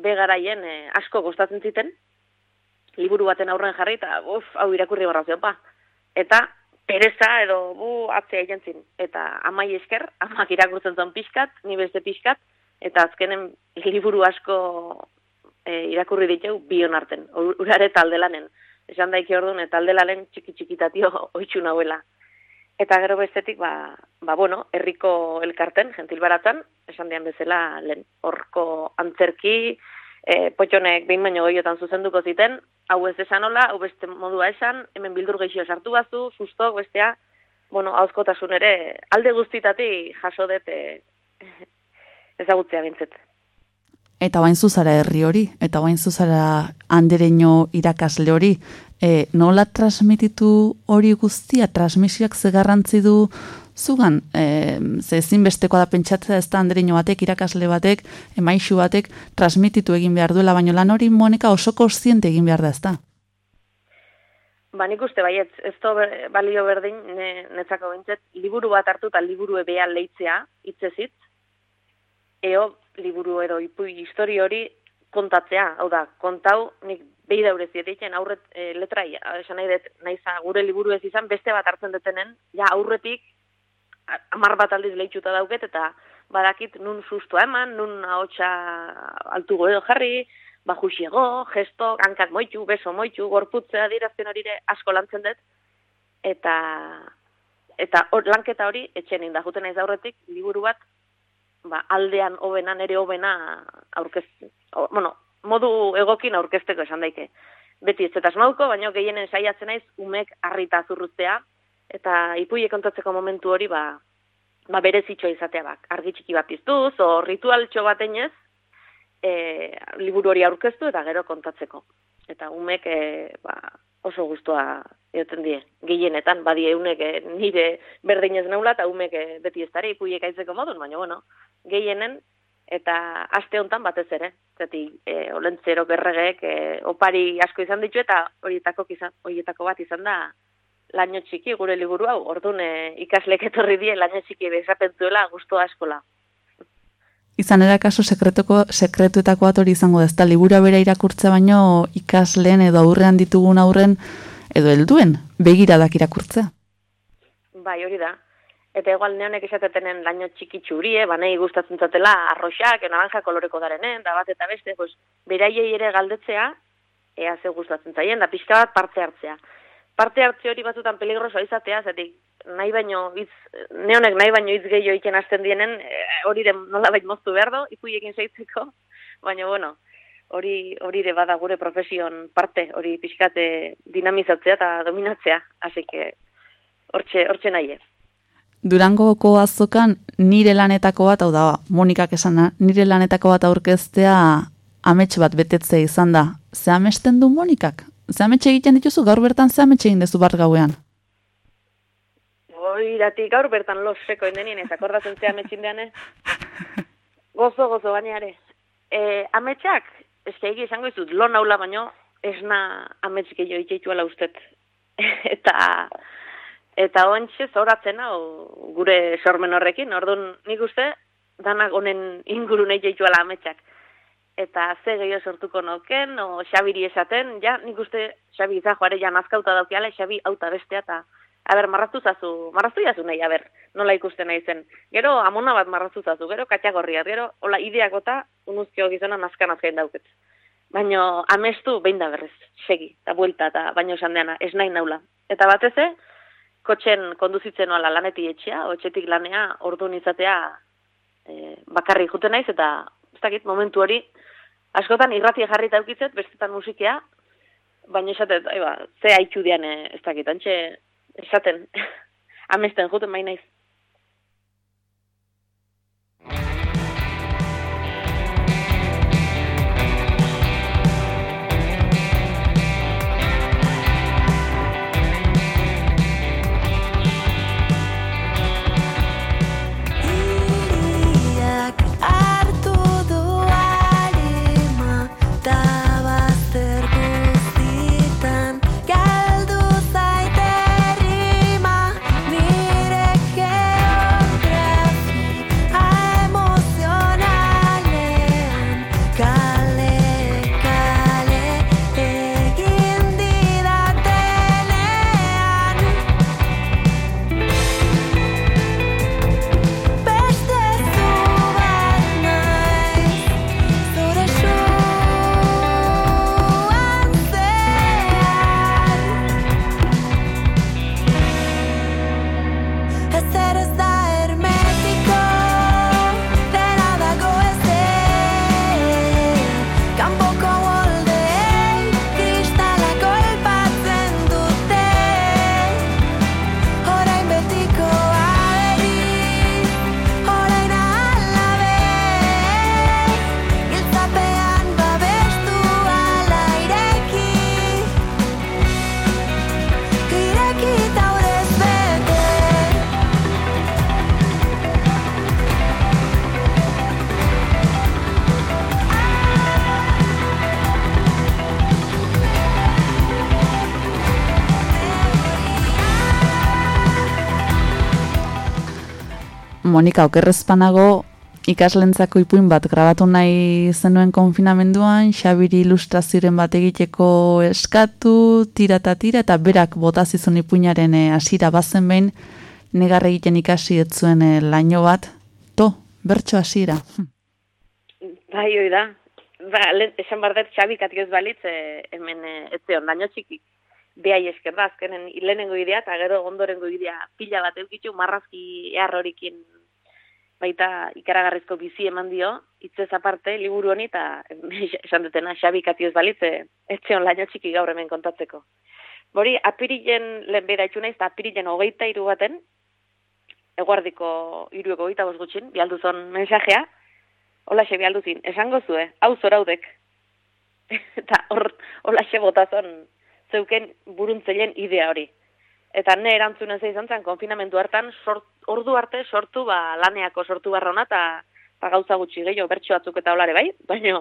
begaraien e, asko gustatzen ziten, liburu baten aurren jarri, eta uf, hau irakurri barra zion, pa. Eta pereza edo bu atzea jentzin. Eta amai esker, *laughs* amak irakurtzen zuen pixkat, ni beste pixkat, eta azkenen liburu asko e, irakurri ditu bion arten, ur- urare taldelanen. Esan daiki orduan, eta taldelanen txiki txikitatio *laughs* oitxu nauela. Eta gero bestetik, ba, ba bueno, herriko elkarten, gentil baratan, esan dian bezala, lehen, horko antzerki, e, potxonek behin baino goiotan zuzenduko ziten, hau ez esan hola, hau beste modua esan, hemen bildur geixio sartu bazu, susto, bestea, bueno, hauzkotasun ere, alde guztitatik jaso dut e, *laughs* ezagutzea bintzet. Eta bain zuzara herri hori, eta bain zuzara andereño irakasle hori, e, nola transmititu hori guztia, transmisioak ze garrantzi du zugan, e, ze ezinbesteko da pentsatzea ez da andereño batek, irakasle batek, emaixu batek, transmititu egin behar duela, baino lan hori moneka oso kontziente egin behar da ez da. Ba, nik uste baiet, ez to ber- balio berdin, ne, netzako bintzet, liburu bat hartu eta liburu ebea leitzea, hitzezitz, eo liburu edo ipui histori hori kontatzea, hau da, kontau, nik behi daure zietitzen aurret e, letrai, esan nahi dut, naiza gure liburu ez izan, beste bat hartzen detenen, ja aurretik, a- hamar bat aldiz lehitxuta dauket, eta badakit nun sustua eman, nun ahotsa altugo edo jarri, bajuxiego, gesto, hankak moitu, beso moitu, gorputzea dirazten horire asko lantzen dut, eta eta hor, lanketa hori etxen inda, juten naiz aurretik, liburu bat, ba, aldean hobena, nere hobena aurkez, o, bueno, modu egokin aurkezteko esan daike. Beti ez eta asmauko, baina gehienen saiatzen naiz umek harrita zurruztea, eta ipuie kontatzeko momentu hori, ba, ba berezitxo izatea bak. Argi txiki bat piztuz, o ritualtxo batenez, e, liburu hori aurkeztu eta gero kontatzeko. Eta umek e, ba, oso guztua egoten die. Gehienetan, badie unek e, nire berdinez naula eta umek e, beti ez dara ipuiek aitzeko modun, baina bueno, gehienen eta aste hontan batez ere. Zeti, e, olentzero berregeek e, opari asko izan ditu eta horietako, izan, horietako bat izan da laino txiki gure liburu hau. Orduan ikaslek etorri die laino txiki bezapentuela guztua askola. Izan erakaso sekretuko, sekretuetako bat hori izango da, libura bera irakurtza baino ikasleen edo aurrean ditugun aurren edo helduen begiradak irakurtzea. Bai, hori da. Eta igual neonek esatetenen laino txiki txurie, banei gustatzen zatela arroxak, naranja koloreko darenen, da bat eta beste, pues, beraiei ere galdetzea, ea ze gustatzen zaien, da pixka bat parte hartzea. Parte hartze hori batzutan peligrosoa izatea, zetik nahi baino hitz, neonek nahi baino hitz gehiago iken hasten dienen, eh, hori de nola bait moztu behar do, ipuiekin seitzeko, *laughs* baina bueno, hori hori ere bada gure profesion parte, hori pixkate dinamizatzea eta dominatzea, así que hortxe, hortxe nahi ez. Durangoko azokan nire lanetako bat, hau da, Monikak esana, nire lanetako bat aurkeztea amets bat betetzea izan da. Ze amesten du Monikak? Ze amets egiten dituzu gaur bertan ze amets egin dezu bar gauean? Oiratik gaur bertan los seko indenien ez akordatzen zea ametxindean, eh? *laughs* Gozo, gozo, baina ere. E, ametxak, eske egi esango izut, lo naula baino, esna amets gehiago itxeituela ustet. *laughs* eta eta ontxe zoratzen hau gure sormen horrekin, orduan nik uste, danak honen ingurune itxeituela ametxak. Eta ze gehiago sortuko noken, o Xabiri esaten, ja, nik uste Xabi izajoare ja nazkauta daukiala, Xabi auta bestea, eta Aber, marraztu zazu, marraztu jazu nahi, aber, nola ikusten nahi zen. Gero, amona bat marraztu zazu, gero, katxagorriat, gero, hola, ideakota, unuzkio gizona nazkan azkain dauket. Baina, amestu, behin da berrez, segi, eta buelta, eta baino esan deana, ez nahi naula. Eta batez, eh, kotxen konduzitzen noala laneti etxea, o etxetik lanea, orduan izatea, e, bakarri juten naiz, eta, ez dakit, momentu hori, askotan irratia jarri eta eukitzet, bestetan musikea, baina esatet, aiba, ze haitxu dian, eh, ez dakit, antxe, esaten, *laughs* amesten juten bai Monika, okerrezpanago ikaslentzako ipuin bat grabatu nahi zenuen konfinamenduan, Xabiri ilustrazioren bat egiteko eskatu, tira eta tira, eta berak botazizun ipuinaren eh, hasira bazen behin, negar egiten ikasi ez zuen eh, laino bat, to, bertso hasiera. Bai, hoi da. Ba, esan behar dut, Xabi katik ez balitz, e, hemen ez zeon, daño txiki. Behai esker da, azkenen lehenengo idea, eta gero ondorengo idea pila bat eukitu, marrazki ehar horikin baita ikaragarrizko bizi eman dio, hitzez aparte, liburu honi, eta *laughs* esan dutena, Xabi ez balitz, e, ez zeon laino txiki gaur hemen kontatzeko. Bori, apirilen lehen bera itxu naiz, eta apirilen hogeita iru baten, eguardiko irueko hogeita gutxin, bialduzon mensajea, hola xe bialduzin, esango zue, hau zoraudek. *laughs* eta hor, hola xe botazon, zeuken buruntzelen idea hori. Eta ne erantzun ez izan zen, konfinamendu hartan, sort, ordu arte sortu, ba, laneako sortu barrona, eta ba, gauza gutxi gehiago, bertso batzuk eta olare bai, baina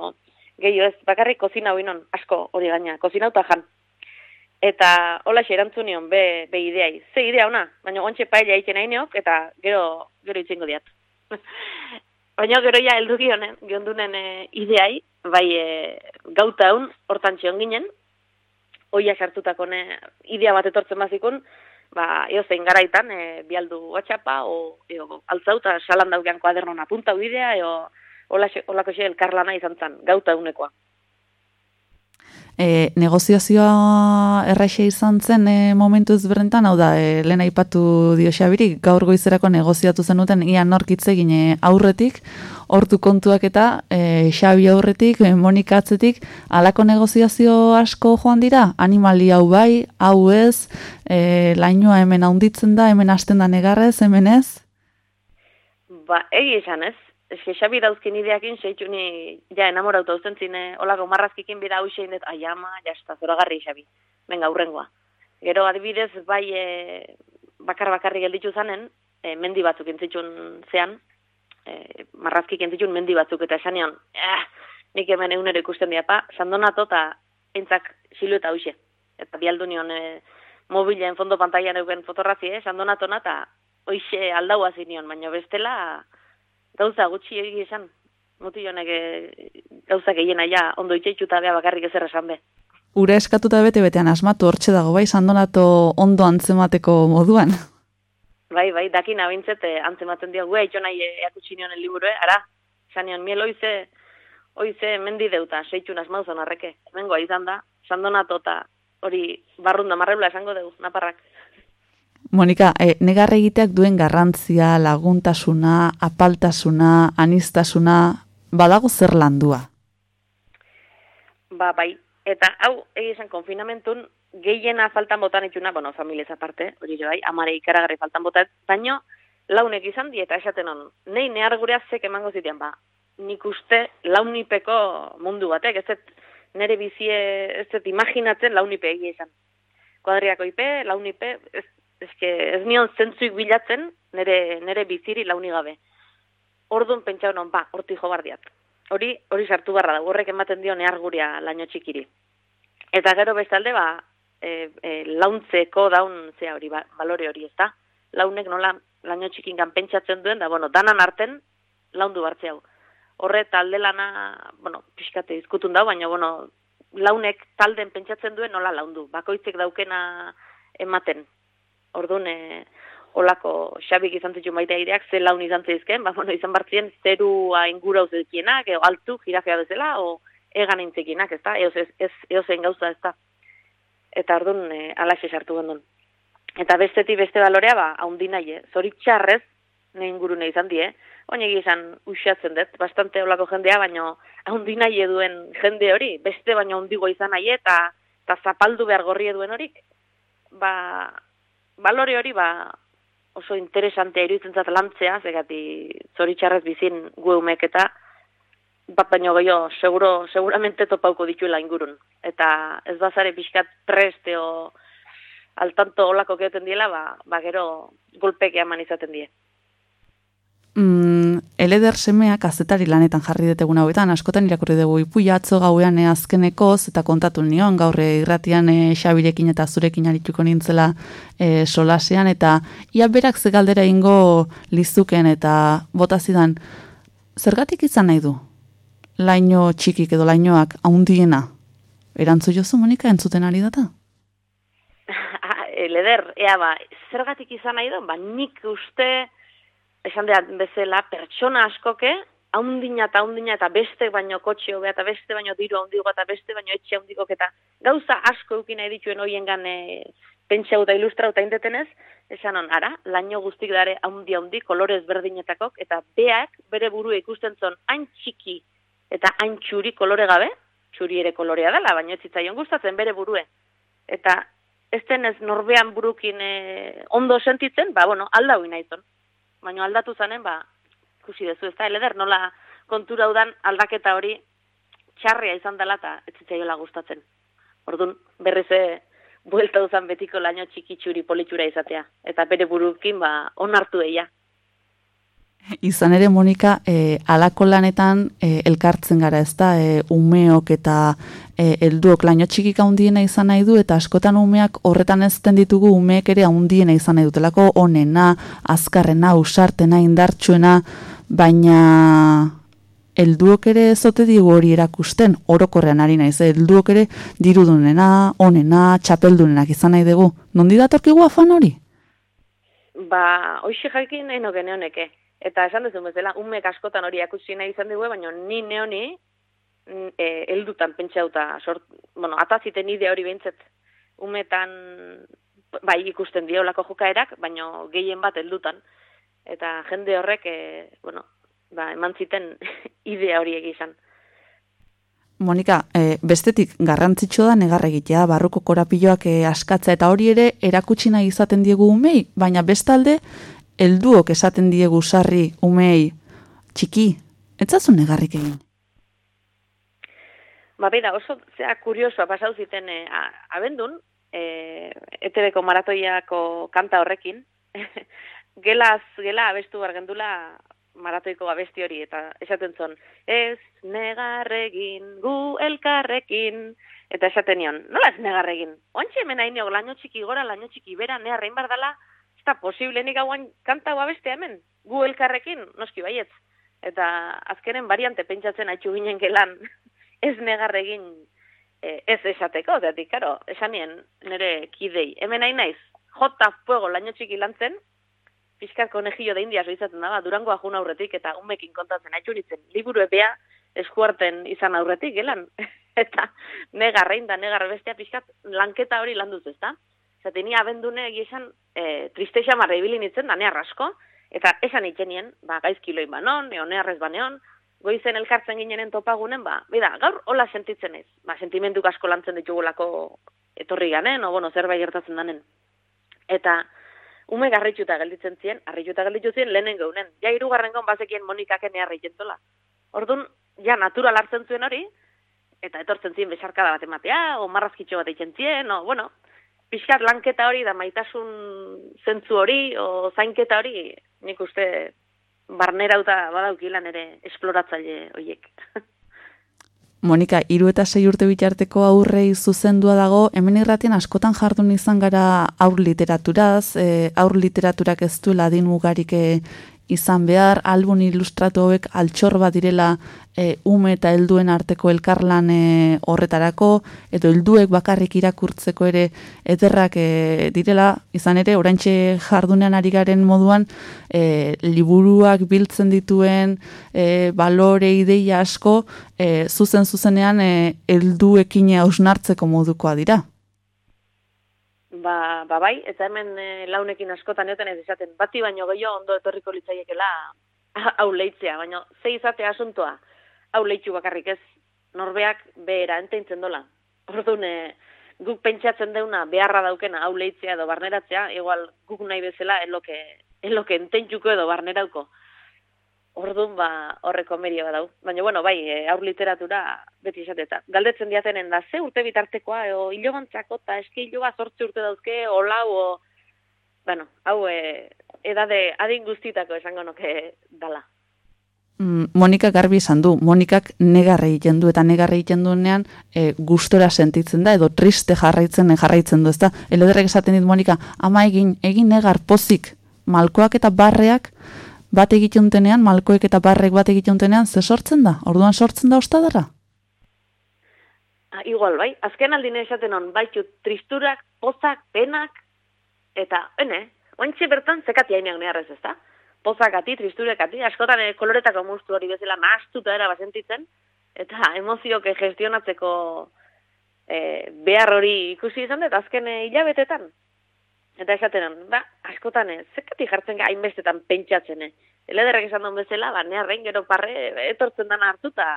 gehiago ez, bakarrik kozina hoinon, asko hori gaina, kozina jan. Eta hola xe erantzun nion, be, be ideai. Ze idea ona, baina ontxe paella egiten nahi neok, eta gero, gero itzengo diat. *laughs* baina gero ja heldu gionen, giondunen e, ideai, bai e, gauta egun, hortan txion ginen, oia sartutako ne, idea bat etortzen bazikun, ba, eo zein garaitan, e, bialdu WhatsAppa, o, eo, altzauta, salan daukean kuadernon apunta idea, eo, hola, xe- elkarlana izan zen, gauta egunekoa. E, negoziazioa erraixa izan zen e, momentu ezberdintan, hau da, e, lehen aipatu dio Xabiri, gaur goizerako negoziatu zenuten, ia norkitze gine aurretik, hortu kontuak eta e, Xabi aurretik, e, Monika atzetik, alako negoziazio asko joan dira, animali hau bai, hau ez, e, lainoa hemen haunditzen da, hemen hasten da negarrez, hemen ez, Ba, egi esan ez. Eske Xabi dauzkin ideakin, seitxuni, ja, enamorauta uzten zine, olako marrazkikin bida hau dut, ai ama, jasta, zoragarri Xabi. Venga, aurrengoa. Gero adibidez, bai, e, bakar bakarri gelditu zanen, e, mendi batzuk entzitxun zean, e, marrazkik entzitxun mendi batzuk, eta esan nion, eh, nik hemen egunero ikusten diapa, sandonato eta entzak silueta hoxe. Eta bialdu nion, e, mobilen fondo pantailan euken fotografi, eh, sandonatona, eta hoxe aldau hasi nion, baina bestela gauza gutxi egi esan. Muti honek eh, gauza gehiena ja ondo itxeitxuta bea bakarrik ezer esan be. ura eskatuta bete-betean asmatu hortxe dago, bai, sandonato ondo antzemateko moduan. Bai, bai, dakin abintzet eh, antzematen dio, gue itxo nahi eh, eakutsi nion el liburu, eh? ara, esan nion, miel oize, oize mendi deuta, seitxun asmauzon arreke. Hemengoa izan da, sandonato eta hori barrunda marrebla esango dugu, naparrak. Monika, e, negar egiteak duen garrantzia, laguntasuna, apaltasuna, anistasuna, badago zer landua. Ba, bai. Eta hau, egia esan, konfinamentun, gehiena faltan botan itxuna, bueno, familiez aparte, hori ere bai, amare ikaragarri faltan botan, baino, launek izan di eta esaten on, nei nehar gurea zek emango zitean, ba, nik uste launipeko mundu batek, ez dut nere bizie, ez dut imaginatzen launipe egia izan. Kuadriako ipe, launipe, ez, eske, ez nion zentzuik bilatzen nere, nere biziri launi gabe. Orduan pentsa honon, ba, horti jo bardiat. Hori, hori sartu barra da, horrek ematen dio nehar gurea laino txikiri. Eta gero bestalde, ba, e, e, launtzeko daun zea hori, ba, balore hori, ez da? Launek nola laino txikingan pentsatzen duen, da, bueno, danan arten laundu bartze hau. Horre talde lana, bueno, pixkate izkutun dau, baina, bueno, launek talden pentsatzen duen nola laundu. Bakoitzek daukena ematen. Orduan, e, olako xabik izan zituen baita ideak, ze laun izan zeizken, ba, bueno, izan bartzien zerua ingura uzekienak, eo altu, jirafea bezala, o egan intzekienak, ez da, eoz, ez, ez, eozen gauza, ez da. Eta orduan, e, alaxe sartu gendun. Eta bestetik beste balorea, ba, haundi nahi, eh? zoritxarrez, ne ingurune izan die, oinegi izan usatzen dut, bastante olako jendea, baino haundi nahi duen jende hori, beste baino handigo izan nahi, eta, eta zapaldu behar gorri duen horik, ba, balore hori, ba, oso interesantea iruditzen zat lantzea, zegati zoritxarrez bizin gu umek eta, bat baino gehiago, seguro, seguramente topauko dituela ingurun. Eta ez bazare pixkat preste o altanto olako geoten diela, ba, ba gero golpeke eman izaten die. Mm, eleder semeak azetari lanetan jarri detegun hauetan, askotan irakurri dugu ipuia atzo gauean e, azkenekoz, eta kontatu nion, gaur e, irratian e, xabirekin eta zurekin arituko nintzela e, solasean, eta ia berak ze galdera ingo lizuken eta bota zidan, zergatik izan nahi du? Laino txikik edo lainoak haundiena? Erantzu jozu, Monika, entzuten ari data? *laughs* Ah, e, leder, ea ba, zergatik izan nahi du? Ba, nik uste, esan behar bezala, pertsona askoke, haundina eta haundina eta beste baino kotxe hobea eta beste baino diru haundigo eta beste baino etxe haundigok eta gauza asko eukin nahi dituen hoiengan e, pentsau eta ilustrau eta indetenez, esan on, ara, laino guztik dare haundi haundi, kolorez berdinetakok, eta beak bere burua ikusten zon hain txiki eta hain txuri kolore gabe, txuri ere kolorea dela, baina ez zitzaion gustatzen bere burue. Eta ez denez norbean burukin e, ondo sentitzen, ba, bueno, aldau inaizon. Baina aldatu zanen, ba, ikusi dezu, ez da, eleder, nola kontura udan aldaketa hori txarria izan dela eta ez zitzaiola gustatzen. Orduan, berriz e, buelta uzan betiko laino txiki txuri politxura izatea. Eta bere burukin, ba, onartu eia. Izan ere, Monika, e, alako lanetan e, elkartzen gara, ez da, e, umeok eta e, elduok laino txikik haundiena izan nahi du, eta askotan umeak horretan ezten ditugu umeek ere haundiena izan nahi dutelako, onena, azkarrena, usartena, indartsuena, baina elduok ere zote digu hori erakusten, orokorrean ari naiz, elduok ere dirudunena, onena, txapeldunenak izan nahi dugu. Nondi datorkigu afan hori? Ba, hoxe jakin nahi no geneoneke. Eta esan duzu bezala, umek askotan hori akusi nahi izan dugu, baina ni neoni e, eldutan pentsauta, sort, bueno, ataziten idea hori behintzet, umetan bai ikusten diolako jokaerak, baina gehien bat heldutan. Eta jende horrek, e, bueno, ba, eman ziten *laughs* idea hori egizan. Monika, e, bestetik garrantzitsua da negar egitea, barruko korapiloak e, askatza eta hori ere erakutsi nahi izaten diegu umei, baina bestalde helduok esaten diegu sarri umei txiki, etzazu negarrik egin. Ba, bera, oso zea kuriosoa pasau ziten e, a- abendun, e, ETV-ko maratoiako kanta horrekin, *laughs* gelaz, gela abestu bargendula maratoiko abesti hori, eta esaten zon, ez negarregin, gu elkarrekin, eta esaten nion, nola ez negarregin? Oantxe hemen hain laino txiki gora, laino txiki bera, neharrein bar dala, ez da posible nik hauan kanta hau abestea hemen, gu elkarrekin, noski baietz. Eta azkenen variante pentsatzen haitxu ginen gelan, *laughs* ez negarregin eh, ez esateko, zeatik, karo, esanien nire kidei. Hemen hain naiz, jota fuego laino txiki lantzen, pixkat konejillo de indias izaten daba, durango ajun aurretik, eta umekin kontatzen haitxu nintzen, liburu epea eskuarten izan aurretik, gelan. *laughs* eta negarrein da negar bestea pixkat lanketa hori landuz, ezta? Zate ni abendune egizan e, tristexa marra ibili nintzen, da near asko, eta esan itxenien, ba, gaizkiloin banon, neonearrez baneon, goizen elkartzen ginenen topagunen, ba, bida, gaur hola sentitzen ez. Ba, sentimendu asko lantzen ditugulako etorri ganen, o bueno, zerbait gertatzen danen. Eta ume garritxuta gelditzen zien, harrituta gelditu zien lehenen geunen. Ja, irugarren gaun bazekien monikaken eharri jentzola. Orduan, ja, natural hartzen zuen hori, eta etortzen zien besarkada bat ematea, o marrazkitxo bat eitzen zien, o, bueno, pixkat lanketa hori da maitasun zentzu hori, o zainketa hori, nik uste barnerauta badaukilan ere esploratzaile horiek. *laughs* Monika, hiru eta sei urte bitarteko aurrei zuzendua dago, hemen irratien askotan jardun izan gara aur literaturaz, e, aur literaturak ez duela adin mugarik e, izan behar, album ilustratu hauek altxor bat direla e, ume eta helduen arteko elkarlan e, horretarako, edo helduek bakarrik irakurtzeko ere ederrak e, direla, izan ere, oraintxe jardunean ari garen moduan, e, liburuak biltzen dituen e, balore ideia asko, e, zuzen zuzenean e, helduekin hausnartzeko modukoa dira. Ba, ba bai, eta hemen e, launekin askotan eoten ez izaten, bati baino gehiago ondo etorriko litzaiekela hau *laughs* leitzea, baina ze izate asuntoa, hau leitzu bakarrik ez, norbeak behera enteintzen dola. Orduan, e, guk pentsatzen deuna beharra daukena hau leitzea edo barneratzea, igual guk nahi bezala eloke, eloke enteintzuko edo barnerauko. Orduan, ba, horreko medio badau. Baina, bueno, bai, e, aur literatura beti esateta. Galdetzen diatenen da, ze urte bitartekoa, o hilogantzako eta eski hiloga zortzi urte dauzke, o lau, o... Bueno, hau, e, edade adin guztitako esango noke dala. mm, Monika garbi esan du, Monikak negar egiten du, eta negar egiten duenean e, gustora sentitzen da, edo triste jarraitzen jarraitzen du, ezta? Elederrek esaten dit Monika, ama egin, egin negar pozik, malkoak eta barreak bat egiten denean, malkoek eta barrek bat egiten ze sortzen da? Orduan sortzen da ostadara? Ah, igual, bai. Azken aldin esaten on, baitu tristurak, pozak, penak, eta, ene, ointxe bertan zekati hainean neharrez ez da? Pozakati, tristurekati, askotan eh, koloretako mustu hori bezala nahastuta era basentitzen, eta emozioke gestionatzeko eh, behar hori ikusi izan dut, azken eh, hilabetetan. Eta esaten ba, askotan ez, zekati jartzen ga hainbestetan pentsatzen, eh? Elederrek esan duen bezala, ba, neharren gero parre, etortzen dana hartuta,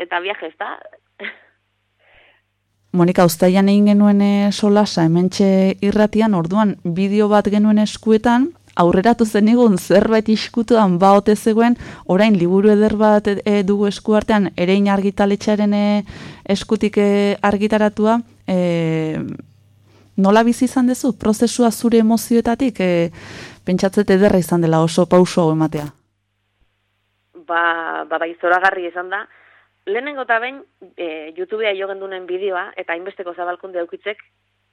eta viaje, ez da? *laughs* Monika, ustaian egin genuen eh, solasa, hementxe irratian, orduan, bideo bat genuen eskuetan, aurreratu zenigun zerbait iskutuan baote zegoen, orain liburu eder bat e, dugu eskuartean, erein argitaletxaren e, eskutik e, argitaratua, e, nola bizi izan dezu, prozesua zure emozioetatik, e, pentsatzet ederra izan dela oso pauso hau ematea. ba, ba, bai, zoragarri izan da. Lehenengo eta behin, e, YouTubea jo genduen bideoa, eta hainbesteko zabalkunde aukitzek,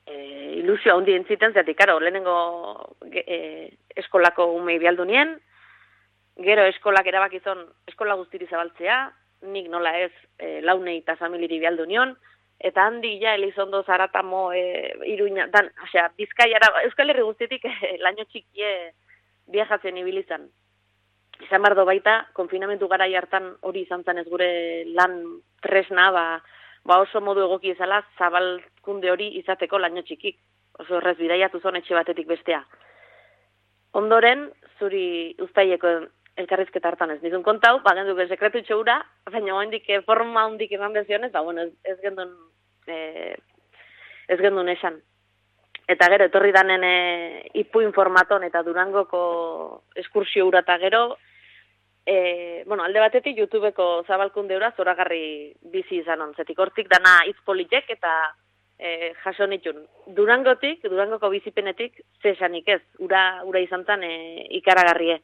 e, ilusio handi entziten, zeatik, karo, lehenengo e, eskolako umei bialdu nien, gero eskolak erabakizon eskola guztiri zabaltzea, nik nola ez e, launei eta familiri bialdu nion, eta handi ja Elizondo Zaratamo e, Iruña, dan, osea, Bizkaiara, Euskal Herri guztitik *laughs* e, laino txikie viajatzen ibilizan. Izan bardo baita, konfinamentu gara hartan hori izan zen ez gure lan tresna, ba, ba oso modu egoki ezala zabalkunde hori izateko laino txikik. Oso horrez bidaiatu zon etxe batetik bestea. Ondoren, zuri uztaileko elkarrizketa hartan ez nizun kontau, ba genduke sekretu itxeura, baina oendik forma hondik eman bezionez, ba bueno, ez, ez gendun, e, ez gendun esan. Eta gero, etorri danen e, ipuin formaton eta durangoko eskursio ura eta gero, e, bueno, alde batetik YouTubeko zabalkunde ura zoragarri bizi izan on. Zetik hortik dana hitz politek eta e, jaso nitun. Durangotik, Durangoko bizipenetik, zesanik ez, ura, ura izan zen e, ikaragarrie.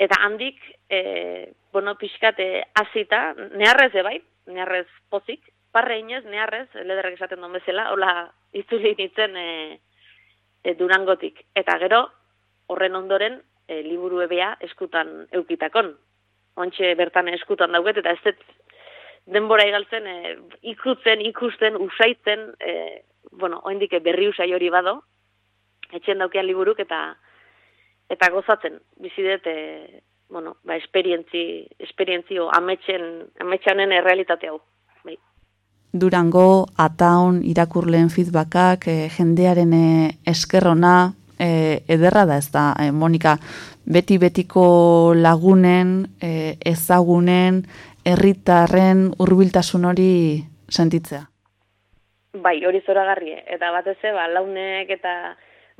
Eta handik, e, bueno, pixkat e, azita, neharrez ebai, neharrez pozik, parre inez, neharrez, lederrek esaten duen bezala, hola itzuli nintzen e, e, Durangotik. Eta gero, horren ondoren, e, liburu ebea eskutan eukitakon. Ontxe bertan eskutan dauget, eta ez dut denbora igaltzen, e, ikutzen, ikusten, usaitzen, e, bueno, oendik berri usai hori bado, etxen daukean liburuk, eta eta gozatzen, bizi dut, e, bueno, ba, esperientzi, esperientzio, ametxen, ametxanen errealitate hau. Bai. Durango, ataun, irakurleen feedbackak, e, jendearen e, eskerrona, e, ederra da ez da, e, Monika, beti-betiko lagunen, e, ezagunen, herritarren hurbiltasun hori sentitzea. Bai, hori zoragarri, eta batez ba, launek eta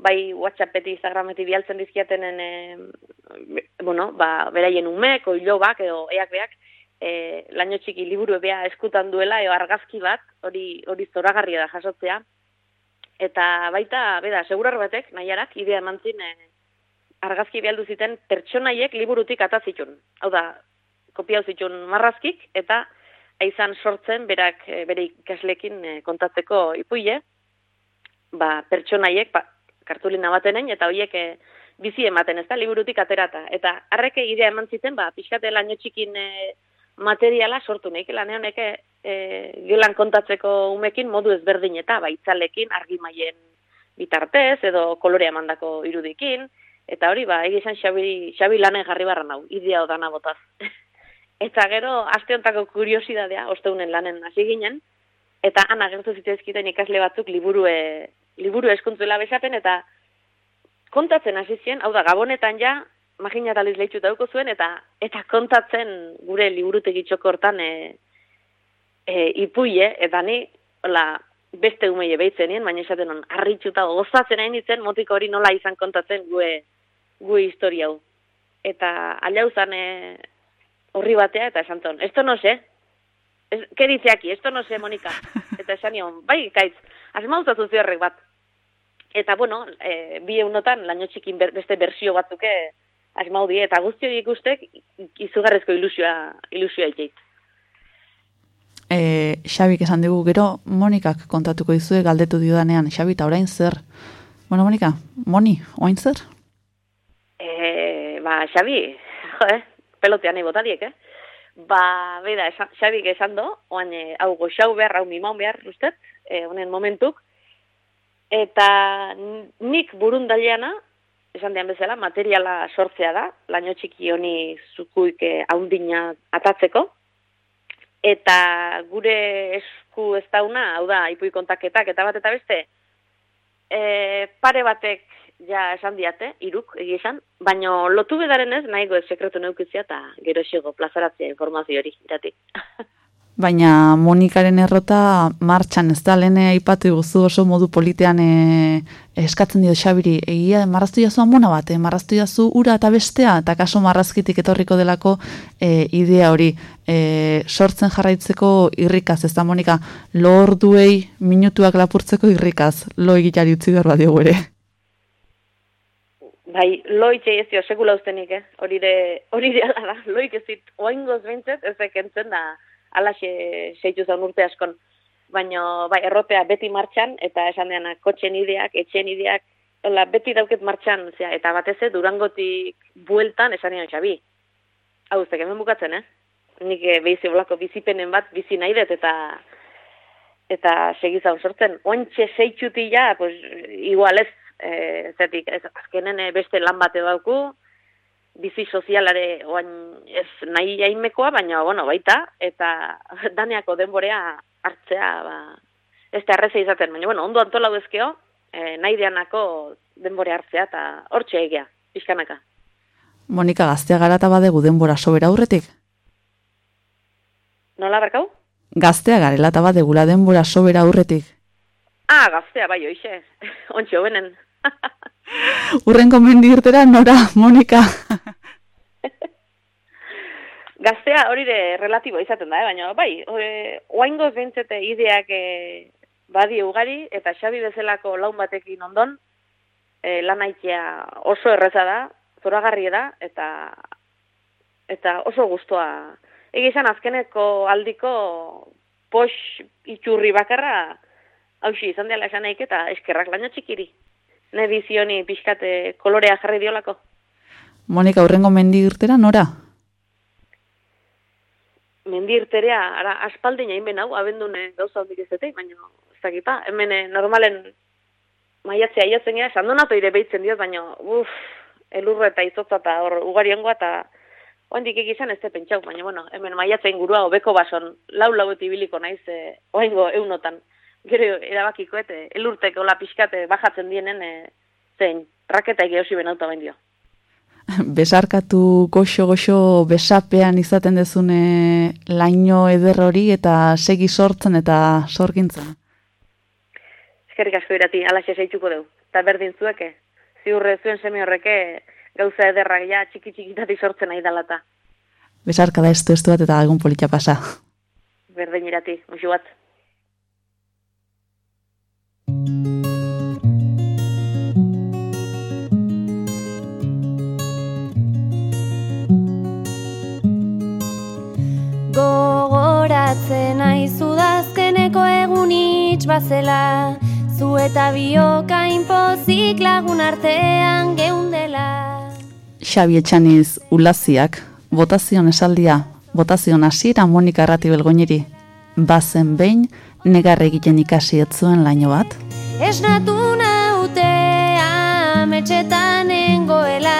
bai WhatsAppeti, Instagrameti bialtzen dizkiatenen, e, bueno, ba, beraien umek, oilobak edo eak beak, e, laino txiki liburu ebea eskutan duela, edo argazki bat, hori hori zoragarria da jasotzea. Eta baita, beda, segurar batek, nahiarak, idea eman zin, e, argazki bialdu ziten pertsonaiek liburutik atazitun. Hau da, kopiau zitun marrazkik, eta aizan sortzen berak bere ikaslekin kontatzeko ipuie, ba, pertsonaiek ba, kartulina batenen, eta hoiek e, bizi ematen, ez da, liburutik aterata. Eta harreke idea eman ziten, ba, pixkate laino txikin e, materiala sortu nahi, lanean eke e, gelan kontatzeko umekin modu ezberdin eta ba, itzalekin, argimaien bitartez, edo kolorea mandako irudikin, eta hori, ba, egizan xabi, xabi lanen jarri barra nau, idea odana botaz. *laughs* Eta gero, aste hontako kuriosidadea, osteunen lanen hasi ginen, eta han agertu zitezkiten ikasle batzuk liburue, liburu eskuntzuela besapen, eta kontatzen hasi zien, hau da, gabonetan ja, magina taliz lehitxu dauko zuen, eta eta kontatzen gure liburutegi txokortan e, e, ipuie, eta ni, hola, beste umeie behitzen nien, baina esaten on, harritxuta gozatzen hain ditzen, motiko hori nola izan kontatzen gue, gue historia hau. Eta alau zan e, horri batea, eta esan ton, esto no sé, es, ¿qué dice aquí? Esto no sé, Monika. *laughs* Eta esan nion, bai, kaitz, asmautatu horrek bat. Eta, bueno, e, bi eunotan, laino txikin ber, beste bersio batzuke asmau die, eta guzti hori ikustek izugarrezko ilusioa, ilusioa itxeit. E, Xabik esan digu, gero Monikak kontatuko dizue galdetu diodanean, Xabi, eta orain zer? Bueno, Monika, Moni, orain zer? E, ba, Xabi, *laughs* jo, eh? pelotean nahi botaliek, eh? Ba, esan, Xabik esan do, oain, eh, hau goxau behar, hau mimaun behar, ustet, eh, honen momentuk, eta nik burundaliana, esan dian bezala, materiala sortzea da, laino txiki honi zukuik eh, haundina atatzeko, eta gure esku ez dauna, hau da, ipui kontaketak, eta bat eta beste, e, pare batek ja esan diate, iruk, egia esan, baina lotu bedaren ez, nahi goez sekretu neukizia, eta gero xego plazaratzea informazio hori, irati. *laughs* Baina Monikaren errota martxan ez da, lehen aipatu guzu oso modu politean e, eskatzen dio Xabiri, egia marraztu jazu amona bat, e, marraztu jazu ura eta bestea, eta kaso marrazkitik etorriko delako e, idea hori e, sortzen jarraitzeko irrikaz, ez da Monika, lo orduei minutuak lapurtzeko irrikaz, lo egitari utzi behar badiogu ere. Bai, loitxe ez dio, sekula ustenik, eh? Hori de, hori de ala da, loik ez dit, oaingoz behintzet, ez entzen da, alaxe seitu zaun urte askon. Baina, bai, errotea beti martxan, eta esan deana, kotxen ideak, etxen ideak, hola, beti dauket martxan, zera, eta batez ere, durangotik bueltan, esan deana, Xabi. Hau, zek, hemen bukatzen, eh? Nik eh, behizi bolako bizipenen bat bizi nahi dut, eta eta segizaun sortzen. Ointxe seitxutila, pues, igual ez, e, zetik, ez, azkenen eh, beste lan bate dauku, bizi sozialare oain ez nahi jaimekoa, baina, bueno, baita, eta *laughs* daneako denborea hartzea, ba, ez da erreza izaten, baina, bueno, ondo antolau ezkeo, e, nahi deanako denbore hartzea, eta hortxe egia, pixkanaka. Monika gaztea gara eta badegu denbora sobera aurretik. Nola barkau? Gaztea garela eta badegula denbora sobera aurretik. Ah, gaztea, bai, oixe, *laughs* ontxe hobenen. *laughs* Urrengo mendi irtera, nora, Monika. *laughs* Gaztea hori de relatibo izaten da, eh? baina bai, oaingoz behintzete ideak e, badi ugari, eta Xabi bezalako laun batekin ondon, e, lan aitea oso erreza da, zoragarri da, eta eta oso gustoa. Egi izan azkeneko aldiko pos itxurri bakarra hausi izan dela esan eta eskerrak laino txikiri. Ne bizioni pixkate kolorea jarri diolako. Monika, urrengo mendi irtera, nora? mendirterea, ara, aspaldin hain hau, abendune gauza hondik ezetei, baina ez dakipa, hemen eh, normalen maiatzea iatzen gara, sandonatu ire behitzen diot, baina uf, elurre eta izotza eta hor ugariongoa eta oendik egizan ez pentsau, baina bueno, hemen maiatza ingurua hobeko bason, lau lauet ibiliko naiz, e, oengo eunotan, gero erabakiko, eta elurteko la pixkate bajatzen dienen, e, zein, raketa egeosi benauta bain dio. *laughs* Besarkatu goxo-goxo besapean izaten dezune laino eder hori eta segi sortzen eta sorgintzen. Eskerrik asko irati, alaxe seitzuko deu. Eta berdin zueke, ziurre zuen semi horreke gauza ederrak ja txiki txikitatik sortzen nahi dalata. Besarka da estu estu bat eta egun polita pasa. Berdin irati, musu bat. Gogoratzen aizu dazkeneko egun hitz bazela Zu eta bioka inpozik lagun artean geundela Xabi Etxaniz ulaziak, botazion esaldia, botazion hasiera Monika Arrati Belgoñeri. Bazen behin, negar egiten ikasi ez zuen laino bat. Esnatu naute ametxetan nengoela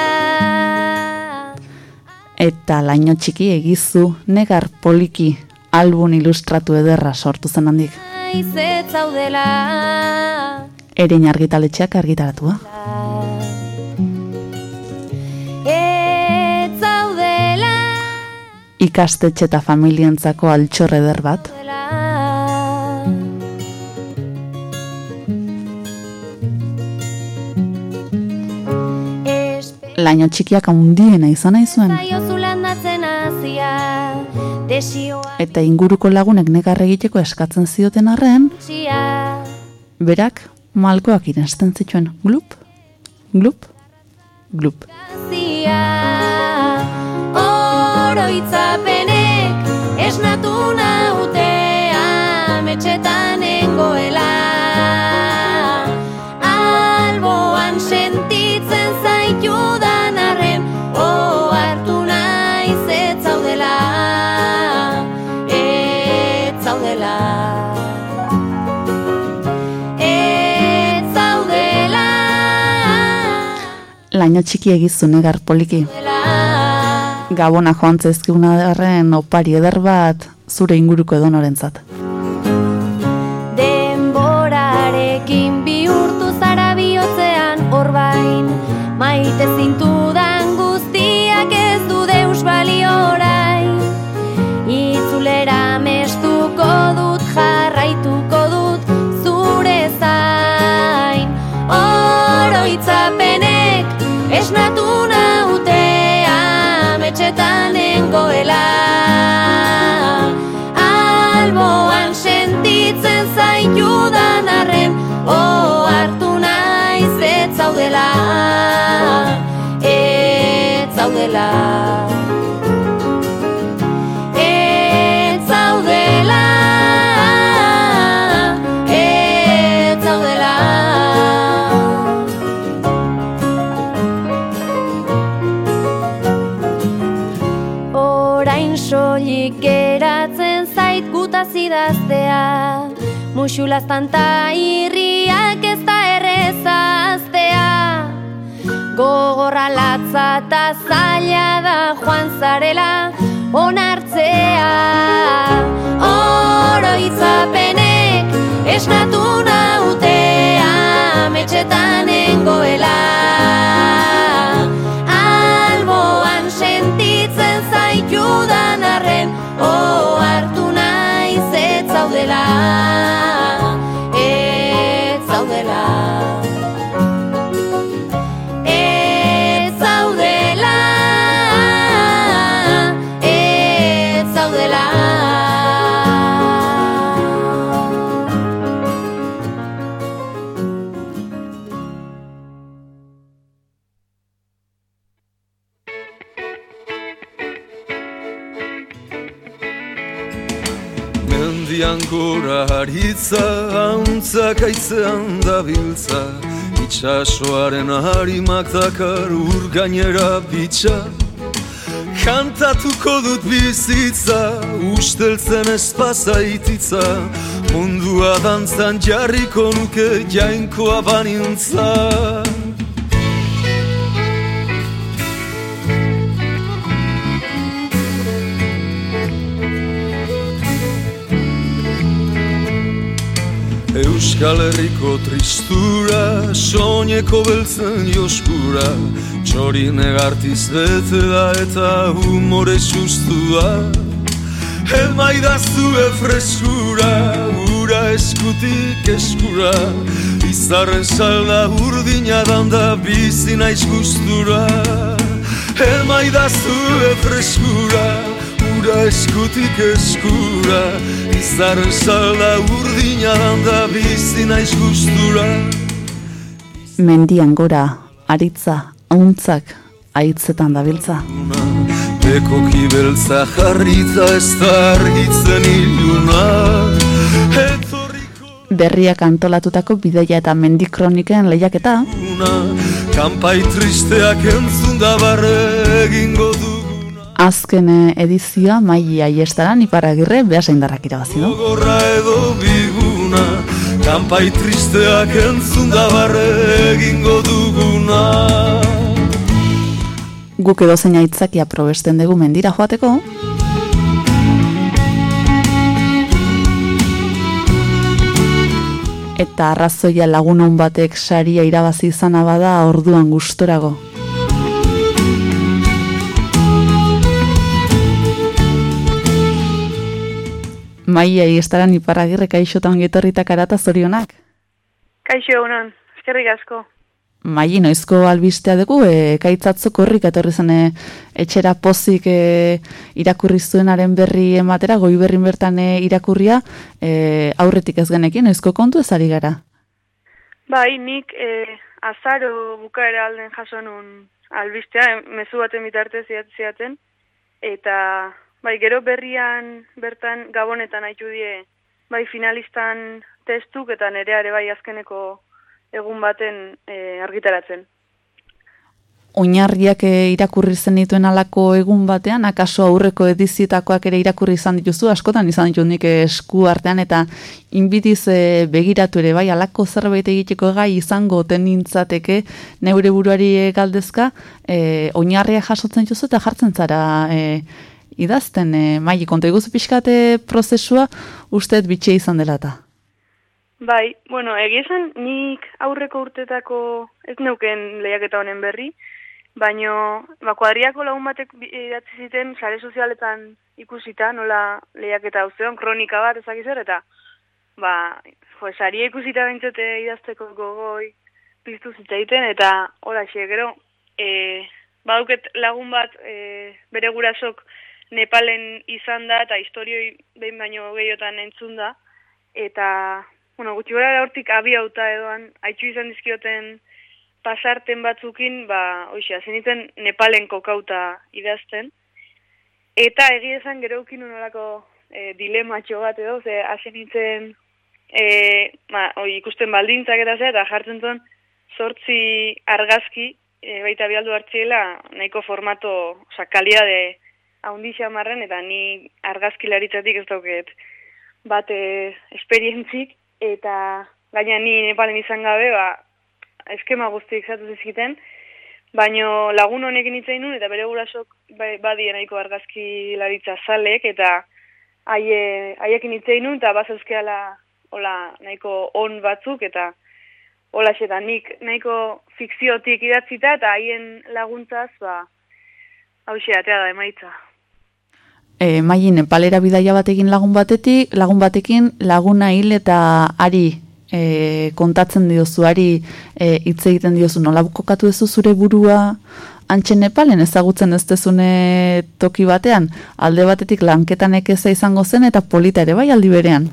Eta laino txiki egizu, negar poliki, albun ilustratu ederra sortu zen handik. Naiz ez zaudela Erein argitaletxeak argitaratua. Ez zaudela Ikastetxe eta familientzako altxor eder bat. Laino txikiak handiena izan nahi zuen. Eta inguruko lagunek negar egiteko eskatzen zioten arren, berak malkoak irensten zituen. Glup, glup, Glup. Oroitzapenek esnatu Laino txiki egizu negar poliki. Gabona joan zezkiguna darren opari eder bat zure inguruko edonorentzat. Denborarekin bihurtu zara bihotzean orbain Maite zintudan soilik geratzen zait gutaz idaztea. Muxulaz tanta irriak ez da errezaztea. Gogorra latza eta zaila da joan zarela onartzea. Oroitzapenek esnatu nautea metxetan nengoela ez zaudela Gora haritza, hauntzak aitzean dabiltza. Itxasoaren harimak dakar ur gainera bitxa. Kantatuko dut bizitza, usteltzen ez pasaititza. Mundua dantzan jarriko nuke jainkoa banintza Euskal Herriko tristura, soñeko beltzen joskura. Txori negartiz bete da eta humore sustua. Elmaidazue freskura, ura eskutik eskura. Izarren salda urdina danda bizi naiz gustura. Elmaidazue freskura, ura eskutik eskura Izarren salda urdina danda bizi naiz gustura. Mendian gora, aritza, hauntzak, aitzetan dabiltza. Bekoki beltza jarrita ez da argitzen iluna. Berriak antolatutako bideia eta mendikroniken lehiaketa, Kanpai tristeak entzun da barre egingo duguna azken eh, edizioa maili aiestaran iparagirre behasaindarrak irabazi du. Gogorra edo biguna Kanpai tristeak entzun da barre egingo duguna Guk edo zein aitzakia probesten dugu mendira joateko, eta arrazoia lagunon batek saria irabazi izana bada orduan gustorago. Maia estaran iparagirre kaixotan getorritak arata zorionak. Kaixo egunon, eskerrik asko. Mai noizko albistea dugu, e, kaitzatzo korrik etorri zen e, etxera pozik e, irakurri zuenaren berri ematera, goi berrin bertan e, irakurria, e, aurretik ez genekin, noizko kontu ez ari gara. Bai, nik e, azaro bukaera alden jaso nun albistea, mezu baten bitartez ziat- ziaten, eta bai, gero berrian bertan gabonetan haitu die, bai, finalistan testuk eta nereare bai azkeneko egun baten e, argitaratzen. Oinarriak e, irakurri zen dituen alako egun batean, akaso aurreko edizietakoak ere irakurri izan dituzu, askotan izan ditut nik esku artean, eta inbitiz e, begiratu ere, bai, alako zerbait egiteko gai izango tenintzateke neure buruari galdezka, e, oinarriak jasotzen dituzu eta jartzen zara e, idazten, e, mai, konta iguzu pixkate prozesua, usteet bitxe izan dela eta. Bai, bueno, egia esan nik aurreko urtetako ez neuken lehiaketa honen berri, baino ba, kuadriako lagun batek idatzi ziten sare sozialetan ikusita nola lehiaketa hau zeon, kronika bat ezakiz zer, eta ba, jo, saria ikusita bentsete idazteko gogoi piztu zitzaiten, eta hola gero, e, baduket lagun bat e, bere gurasok Nepalen izan da, eta historioi behin baino gehiotan entzun da, eta bueno, gutxi gara hortik abiauta edoan, haitxu izan dizkioten pasarten batzukin, ba, hoxe, zeniten Nepalen kokauta idazten. Eta egia esan gero ukin nolako e, dilematxo bat edo, ze hasi nintzen e, ma, oi, ikusten baldintzak eta ze, eta jartzen zuen sortzi argazki, e, baita bialdu hartziela, nahiko formato, oza, kaliade haundixa marren, eta ni argazkilaritzatik ez dauket bate esperientzik, eta gaina ni Nepalen izan gabe, ba, eskema guztiek zatu zizkiten, baino lagun honekin hitz egin nuen, eta bere gurasok bai, badie nahiko argazki laritza zalek, eta haie, haiekin hitz egin nuen, eta bazazkeala hola nahiko on batzuk, eta hola eta nik nahiko fikziotik idatzita, eta haien laguntzaz, ba, atea da emaitza. E, mai, Nepalera bidaia batekin lagun batetik, lagun batekin laguna hil eta ari e, kontatzen diozu, ari e, hitz egiten diozu, nola kokatu duzu zure burua antxe Nepalen ezagutzen ez dezune toki batean, alde batetik lanketan ekeza izango zen eta polita ere bai aldi berean.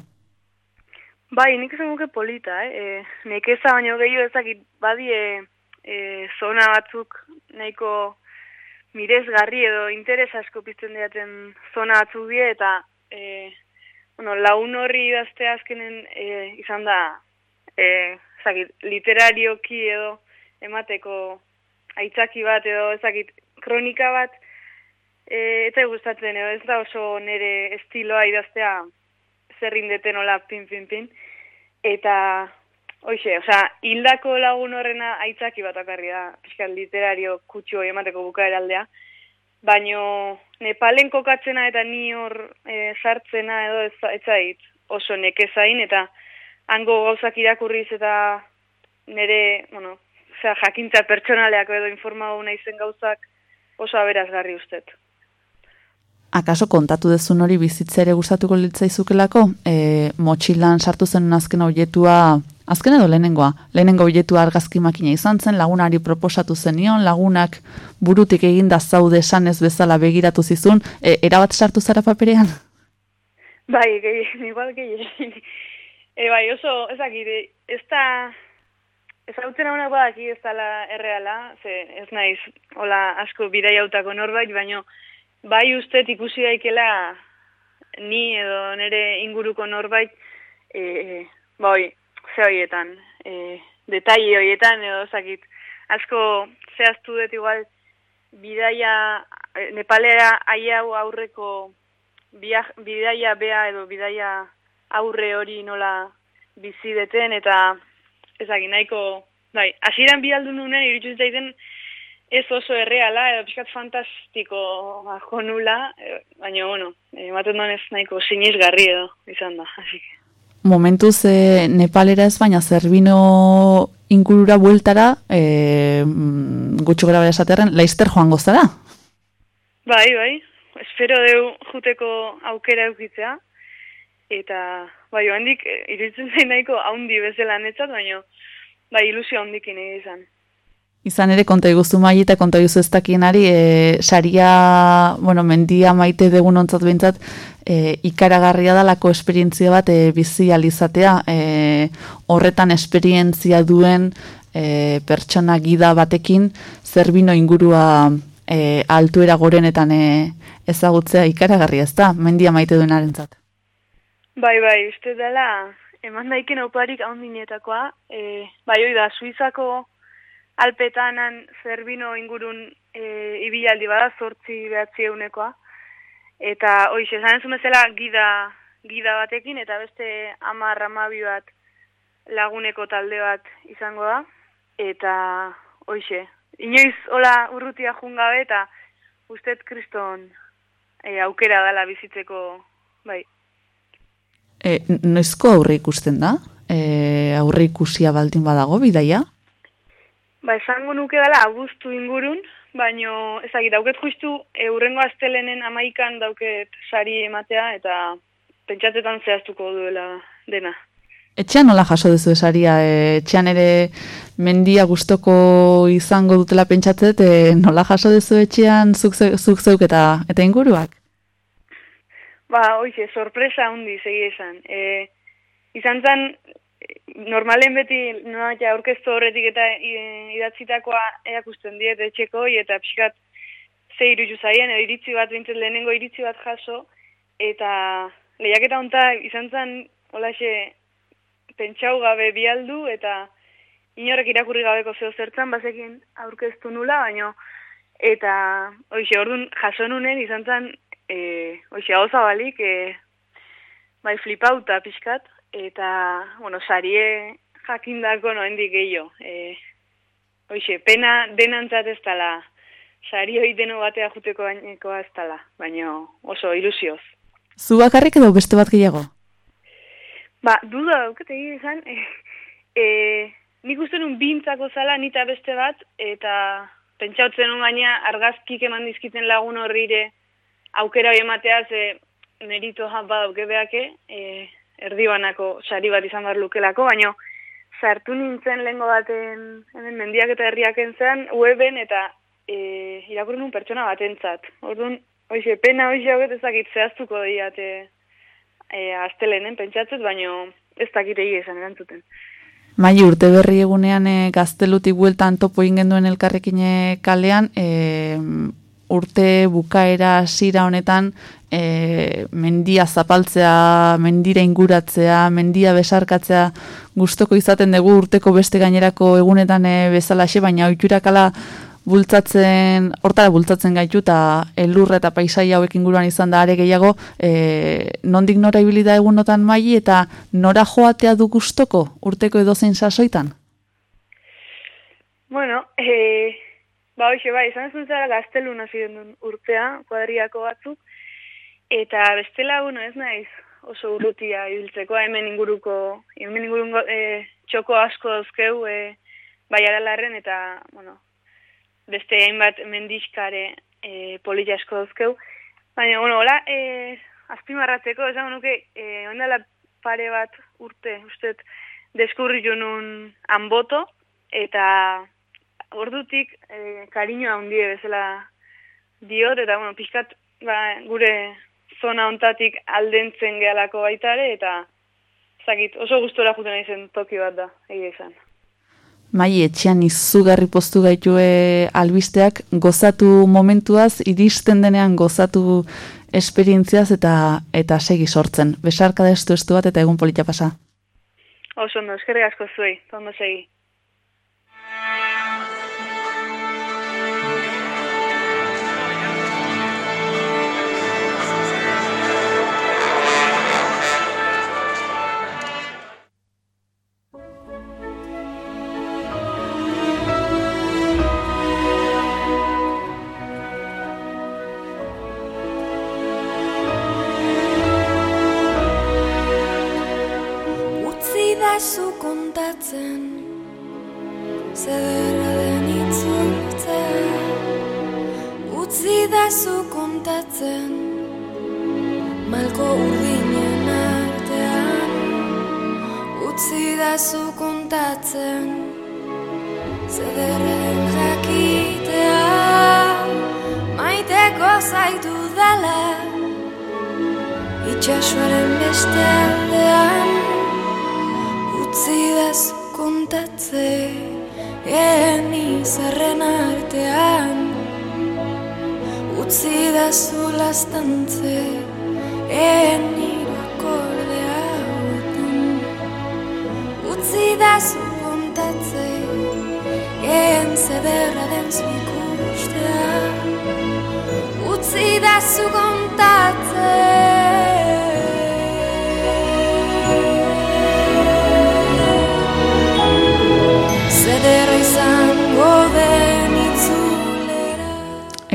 Bai, nik esan nuke polita, eh? E, nekeza baino gehiago ezakit badie e, zona batzuk nahiko miresgarri edo interes asko pizten diaten zona batzuk die eta e, bueno, laun horri idazte azkenen e, izan da e, ezakit, literarioki edo emateko aitzaki bat edo ezakit kronika bat e, eta gustatzen edo ez da oso nere estiloa idaztea zerrindeten nola pin pin pin. Eta Hoxe, osea, hildako lagun horrena aitzaki bat akarri da, pixkat literario kutxo emateko bukaera aldea. Baino, Nepalen kokatzena eta ni hor e, sartzena edo ez, ez zait oso nekezain, eta hango gauzak irakurriz eta nire, bueno, osea, jakintza pertsonaleak edo informago naizen gauzak oso aberazgarri ustet. Akaso kontatu dezun hori bizitza ere gustatuko litzaizukelako, e, motxilan sartu zen azken objetua, azken edo lehenengoa, lehenengo objetua argazki makina izan zen, lagunari proposatu zenion, lagunak burutik eginda zaude esanez bezala begiratu zizun, e, erabat sartu zara paperean? Bai, gehi, igual gehi. E, bai, oso, ezakit, ez da, ezagutzen haunak badaki ez dala erreala, ze ez naiz, hola asko bidai hautako norbait, baino, bai ustet ikusi daikela ni edo nire inguruko norbait, e, bai, ze horietan, e, detaile horietan, edo zakit, asko zehaztu dut igual, bidaia, e, Nepalera hau aurreko biak, bidaia bea edo bidaia aurre hori nola bizi deten, eta ezagin, nahiko, bai, hasieran bialdu nunen, iritsu zitzaiten, ez oso erreala, edo pixkat fantastiko ajo nula, e, baina, bueno, ematen duen ez nahiko sinizgarri edo izan da, así que. Momentuz e, Nepalera ez baina zerbino ingurura bueltara, e, gutxo gara bera esaterren, laizter joango zara? Bai, bai, espero deu juteko aukera eukitzea, eta, bai, handik iruditzen zain nahiko haundi bezala netzat, baina, bai, ilusio haundikin egin izan. Izan ere, konta iguzu mai eta konta iguzu ez dakienari, e, saria, bueno, mendia maite degun ontzat behintzat, e, ikaragarria dalako esperientzia bat e, bizi alizatea, e, horretan esperientzia duen e, pertsona gida batekin zerbino ingurua e, altuera gorenetan e, ezagutzea ikaragarri ez da, mendia maite duenaren zat. Bai, bai, uste dela, eman daiken oparik haundinetakoa, e, bai, oi da, Suizako alpetanan zerbino ingurun e, ibilaldi bada, zortzi behatzi eunekoa, eta, oi, esan ez bezala gida, gida batekin, eta beste amar amabi bat laguneko talde bat izango da, eta, oixe, inoiz hola urrutia jungabe, eta ustet kriston e, aukera dela bizitzeko, bai. E, noizko aurre ikusten da? E, aurre ikusia baldin badago, bidaia? Ba, esango nuke dela abuztu ingurun, baino ezagit, dauket justu e, urrengo astelenen amaikan dauket sari ematea, eta pentsatzetan zehaztuko duela dena. Etxean nola jaso duzu esaria? E, etxean ere mendia gustoko izango dutela pentsatzet, e, nola jaso duzu etxean zuk, zuk zeuk eta, eta inguruak? Ba, oize, sorpresa hundi segi esan. E, izan zen, normalen beti noa ja aurkeztu horretik eta i- idatzitakoa erakusten diet etxeko eta pixkat ze iruditu zaien, iritzi bat, bintzat lehenengo iritzi bat jaso, eta lehiaketa honta izan zen, holaxe, pentsau gabe bialdu, eta inorek irakurri gabeko zeo zertzan, bazekin aurkeztu nula, baino, eta, hoxe, orduan jaso nunen izan zen, e, hoxe, hau zabalik, e, bai flipauta pixkat, eta, bueno, sarie jakindako noendik gehiago. E, hoxe, pena denantzat ez dala, sari hoi deno batea juteko gainekoa ez dala, baina oso ilusioz. Zu bakarrik edo beste bat gehiago? Ba, duda dauket egia izan, e, e, nik uste nun bintzako zala nita beste bat, eta pentsautzen nun gaina argazkik eman dizkiten lagun horrire aukera hori ematea ze merito jan badauke beake, e, erdibanako sari bat izan behar lukelako, baina sartu nintzen lehengo baten hemen mendiak eta herriak entzean, weben eta e, irakurri nun pertsona batentzat. Orduan, hoxe, pena hoxe hauet ezakit zehaztuko diat e, astelenen pentsatzet, baino ez dakit egia esan erantzuten. Mai urte berri egunean e, gaztelutik bueltan topo ingenduen elkarrekin e, kalean, e, urte bukaera sira honetan e, mendia zapaltzea, mendira inguratzea, mendia besarkatzea gustoko izaten dugu urteko beste gainerako egunetan e, bezalaxe, baina oiturakala bultzatzen, hortara bultzatzen gaitu eta elur eta paisaia hauek inguruan izan da are gehiago, e, nondik nora ibili da egunotan maili eta nora joatea du gustoko urteko edozein sasoitan? Bueno, e, ba hoxe, bai, izan ezun zara gaztelun hasi den urtea, kuadriako batzuk, eta bestela, bueno, ez naiz oso urrutia ibiltzeko, hemen inguruko, hemen inguruko e, txoko asko dauzkeu, e, bai aralarren, eta, bueno, beste hainbat mendiskare e, polilla asko dauzkeu. Baina, bueno, hola, e, azpimarratzeko, esan nuke, e, ondala pare bat urte, ustet, deskurri nun anboto, eta ordutik e, kariño handie bezala diot, eta, bueno, pixkat, ba, gure zona hontatik aldentzen gehalako baita ere, eta zakit, oso gustora juten naizen toki bat da, egia izan. Mai, etxean izugarri postu gaitue albisteak, gozatu momentuaz, iristen denean gozatu esperientziaz eta eta segi sortzen. Besarka da estu estu bat eta egun polita pasa. Oso ondo, eskerrik asko zuei, ondo segi. Kontatzen Malko urdinen artean Utzi da zu kontatzen Zederra den jakitea Maiteko zaitu dela Itxasuaren beste aldean Utzi daz kontatze Eni zerren artean Utzi da zu lastantze Eni akorde hauetan Utzi da zu kontatze En zederra den zu ikustea Utzi da zu kontatze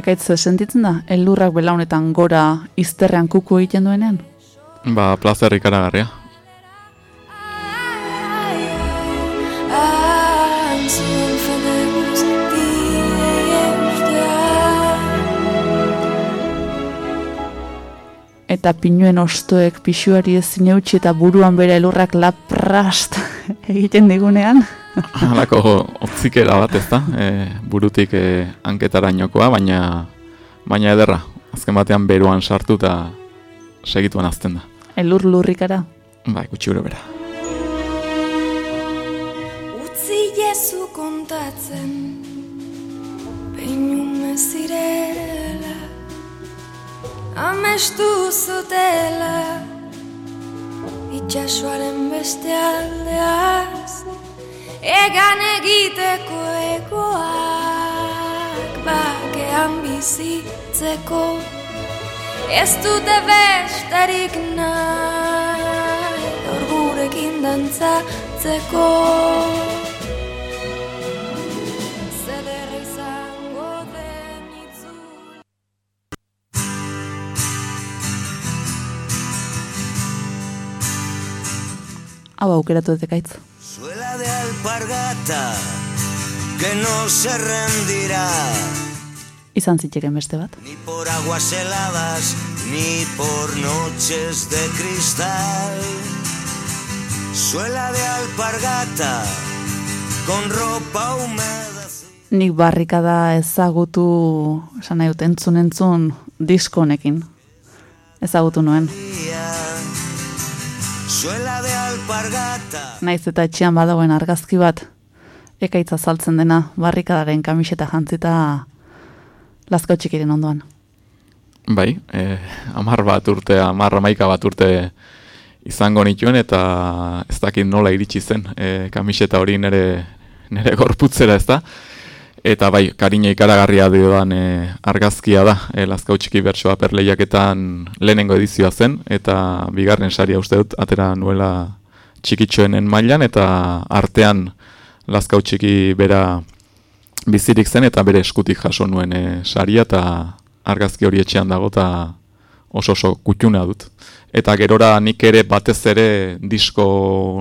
Ekaitz ze sentitzen da, elurrak belaunetan gora izterrean kuku egiten duenean? Ba, plazer ikaragarria. Eta pinuen ostoek pixuari ez zineutxi eta buruan bere elurrak laprast *laughs* egiten digunean? *laughs* Halako otzikera bat ez da, e, burutik e, hanketarainokoa, baina, baina ederra. Azken batean beruan sartu eta segituan azten da. Elur lurrikara? Ba, gutxi gure bera. Utzi jezu kontatzen Peinume zirela Amestu zutela Itxasoaren beste aldeaz Egan egiteko egoak Bakean bizitzeko. Ez dute besterik nahi Gaur gurekin dantzatzeko. Hau aukeratu dut Suela de alpargata que no se rendirá Izan zitzeken beste bat. ni por aguas heladas ni por noches de cristal. Suela de alpargata con ropa húmeda. Nik barrikada ezagutu, esan nahi dut, entzun entzun disko honekin. Ezagutu nuen. Suela de Naiz eta etxean badagoen argazki bat, ekaitza saltzen dena, barrikadaren kamiseta jantzita lazkau txikiren ondoan. Bai, e, amar bat urte, amar amaika bat urte izango nituen eta ez dakit nola iritsi zen e, kamiseta hori nere, nere gorputzera ez da. Eta bai, karina ikaragarria diodan e, argazkia da, e, Lazkau txiki bertsoa perleiaketan lehenengo edizioa zen, eta bigarren saria uste dut, atera nuela txikitxoenen mailan, eta artean Lazkau txiki bera bizirik zen, eta bere eskutik jaso nuen e, saria, eta argazki hori etxean dago, eta oso oso kutxuna dut. Eta gerora nik ere batez ere disko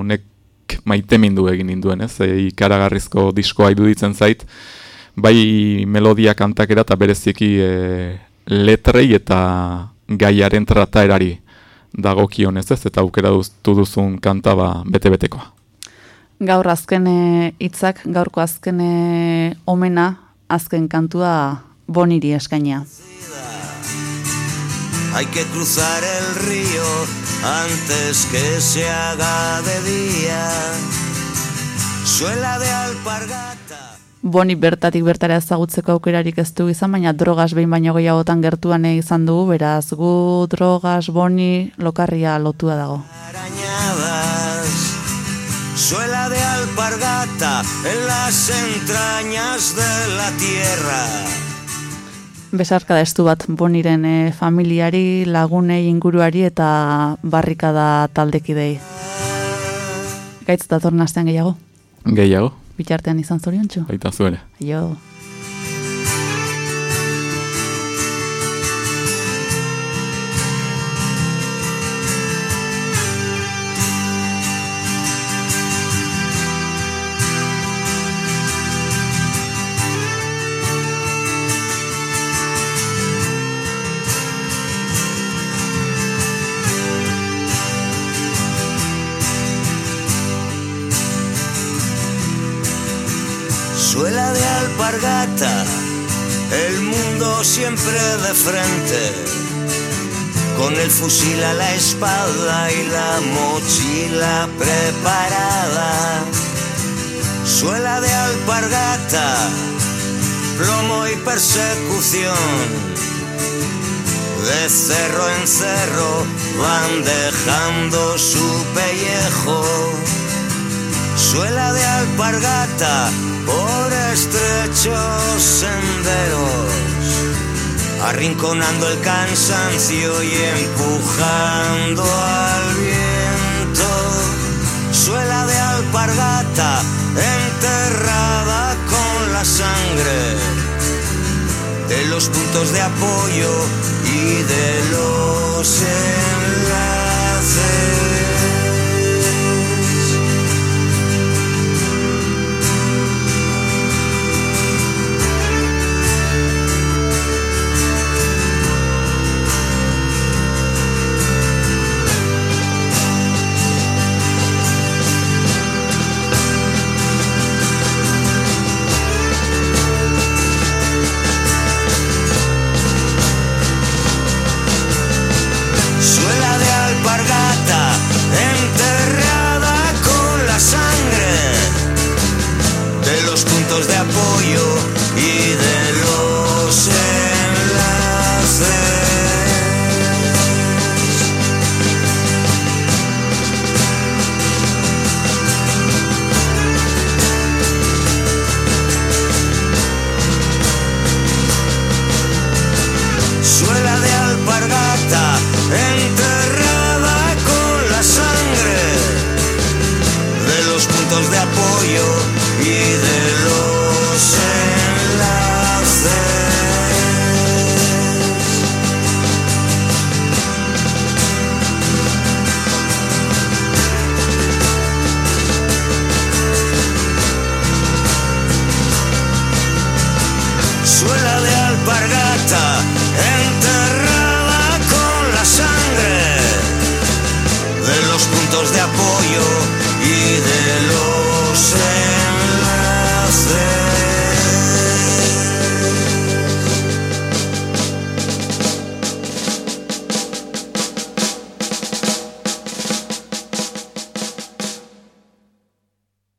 honek maitemindu egin ninduen, ez? E, ikaragarrizko diskoa iruditzen zait, bai melodia kantakera eta bereziki e, letrei eta gaiaren trataerari dagokionez ez, eta aukera duztu duzun kanta ba, bete-betekoa. Gaur azken hitzak, gaurko azken omena, azken kantua boniri eskainia. Hay que cruzar el río antes que se haga de día. Suela de alpargata. Boni bertatik bertara ezagutzeko aukerarik ez du izan, baina drogas behin baino gehiagotan gertuan izan dugu, beraz gu drogas boni lokarria lotua dago. Suela de alpargata en las entrañas de la tierra. Besarkada estu bat boniren eh, familiari, lagunei, inguruari eta barrikada taldekidei. Gaitz datorren astean gehiago, Gehiago, bitartean izan zorion txu. baita zuere. Jo. Siempre de frente, con el fusil a la espada y la mochila preparada. suela de alpargata, plomo y persecución. De cerro en cerro van dejando su pellejo, suela de alpargata por estrechos senderos, arrinconando el cansancio y empujando al viento, suela de alpargata enterrada con la sangre de los puntos de apoyo y de los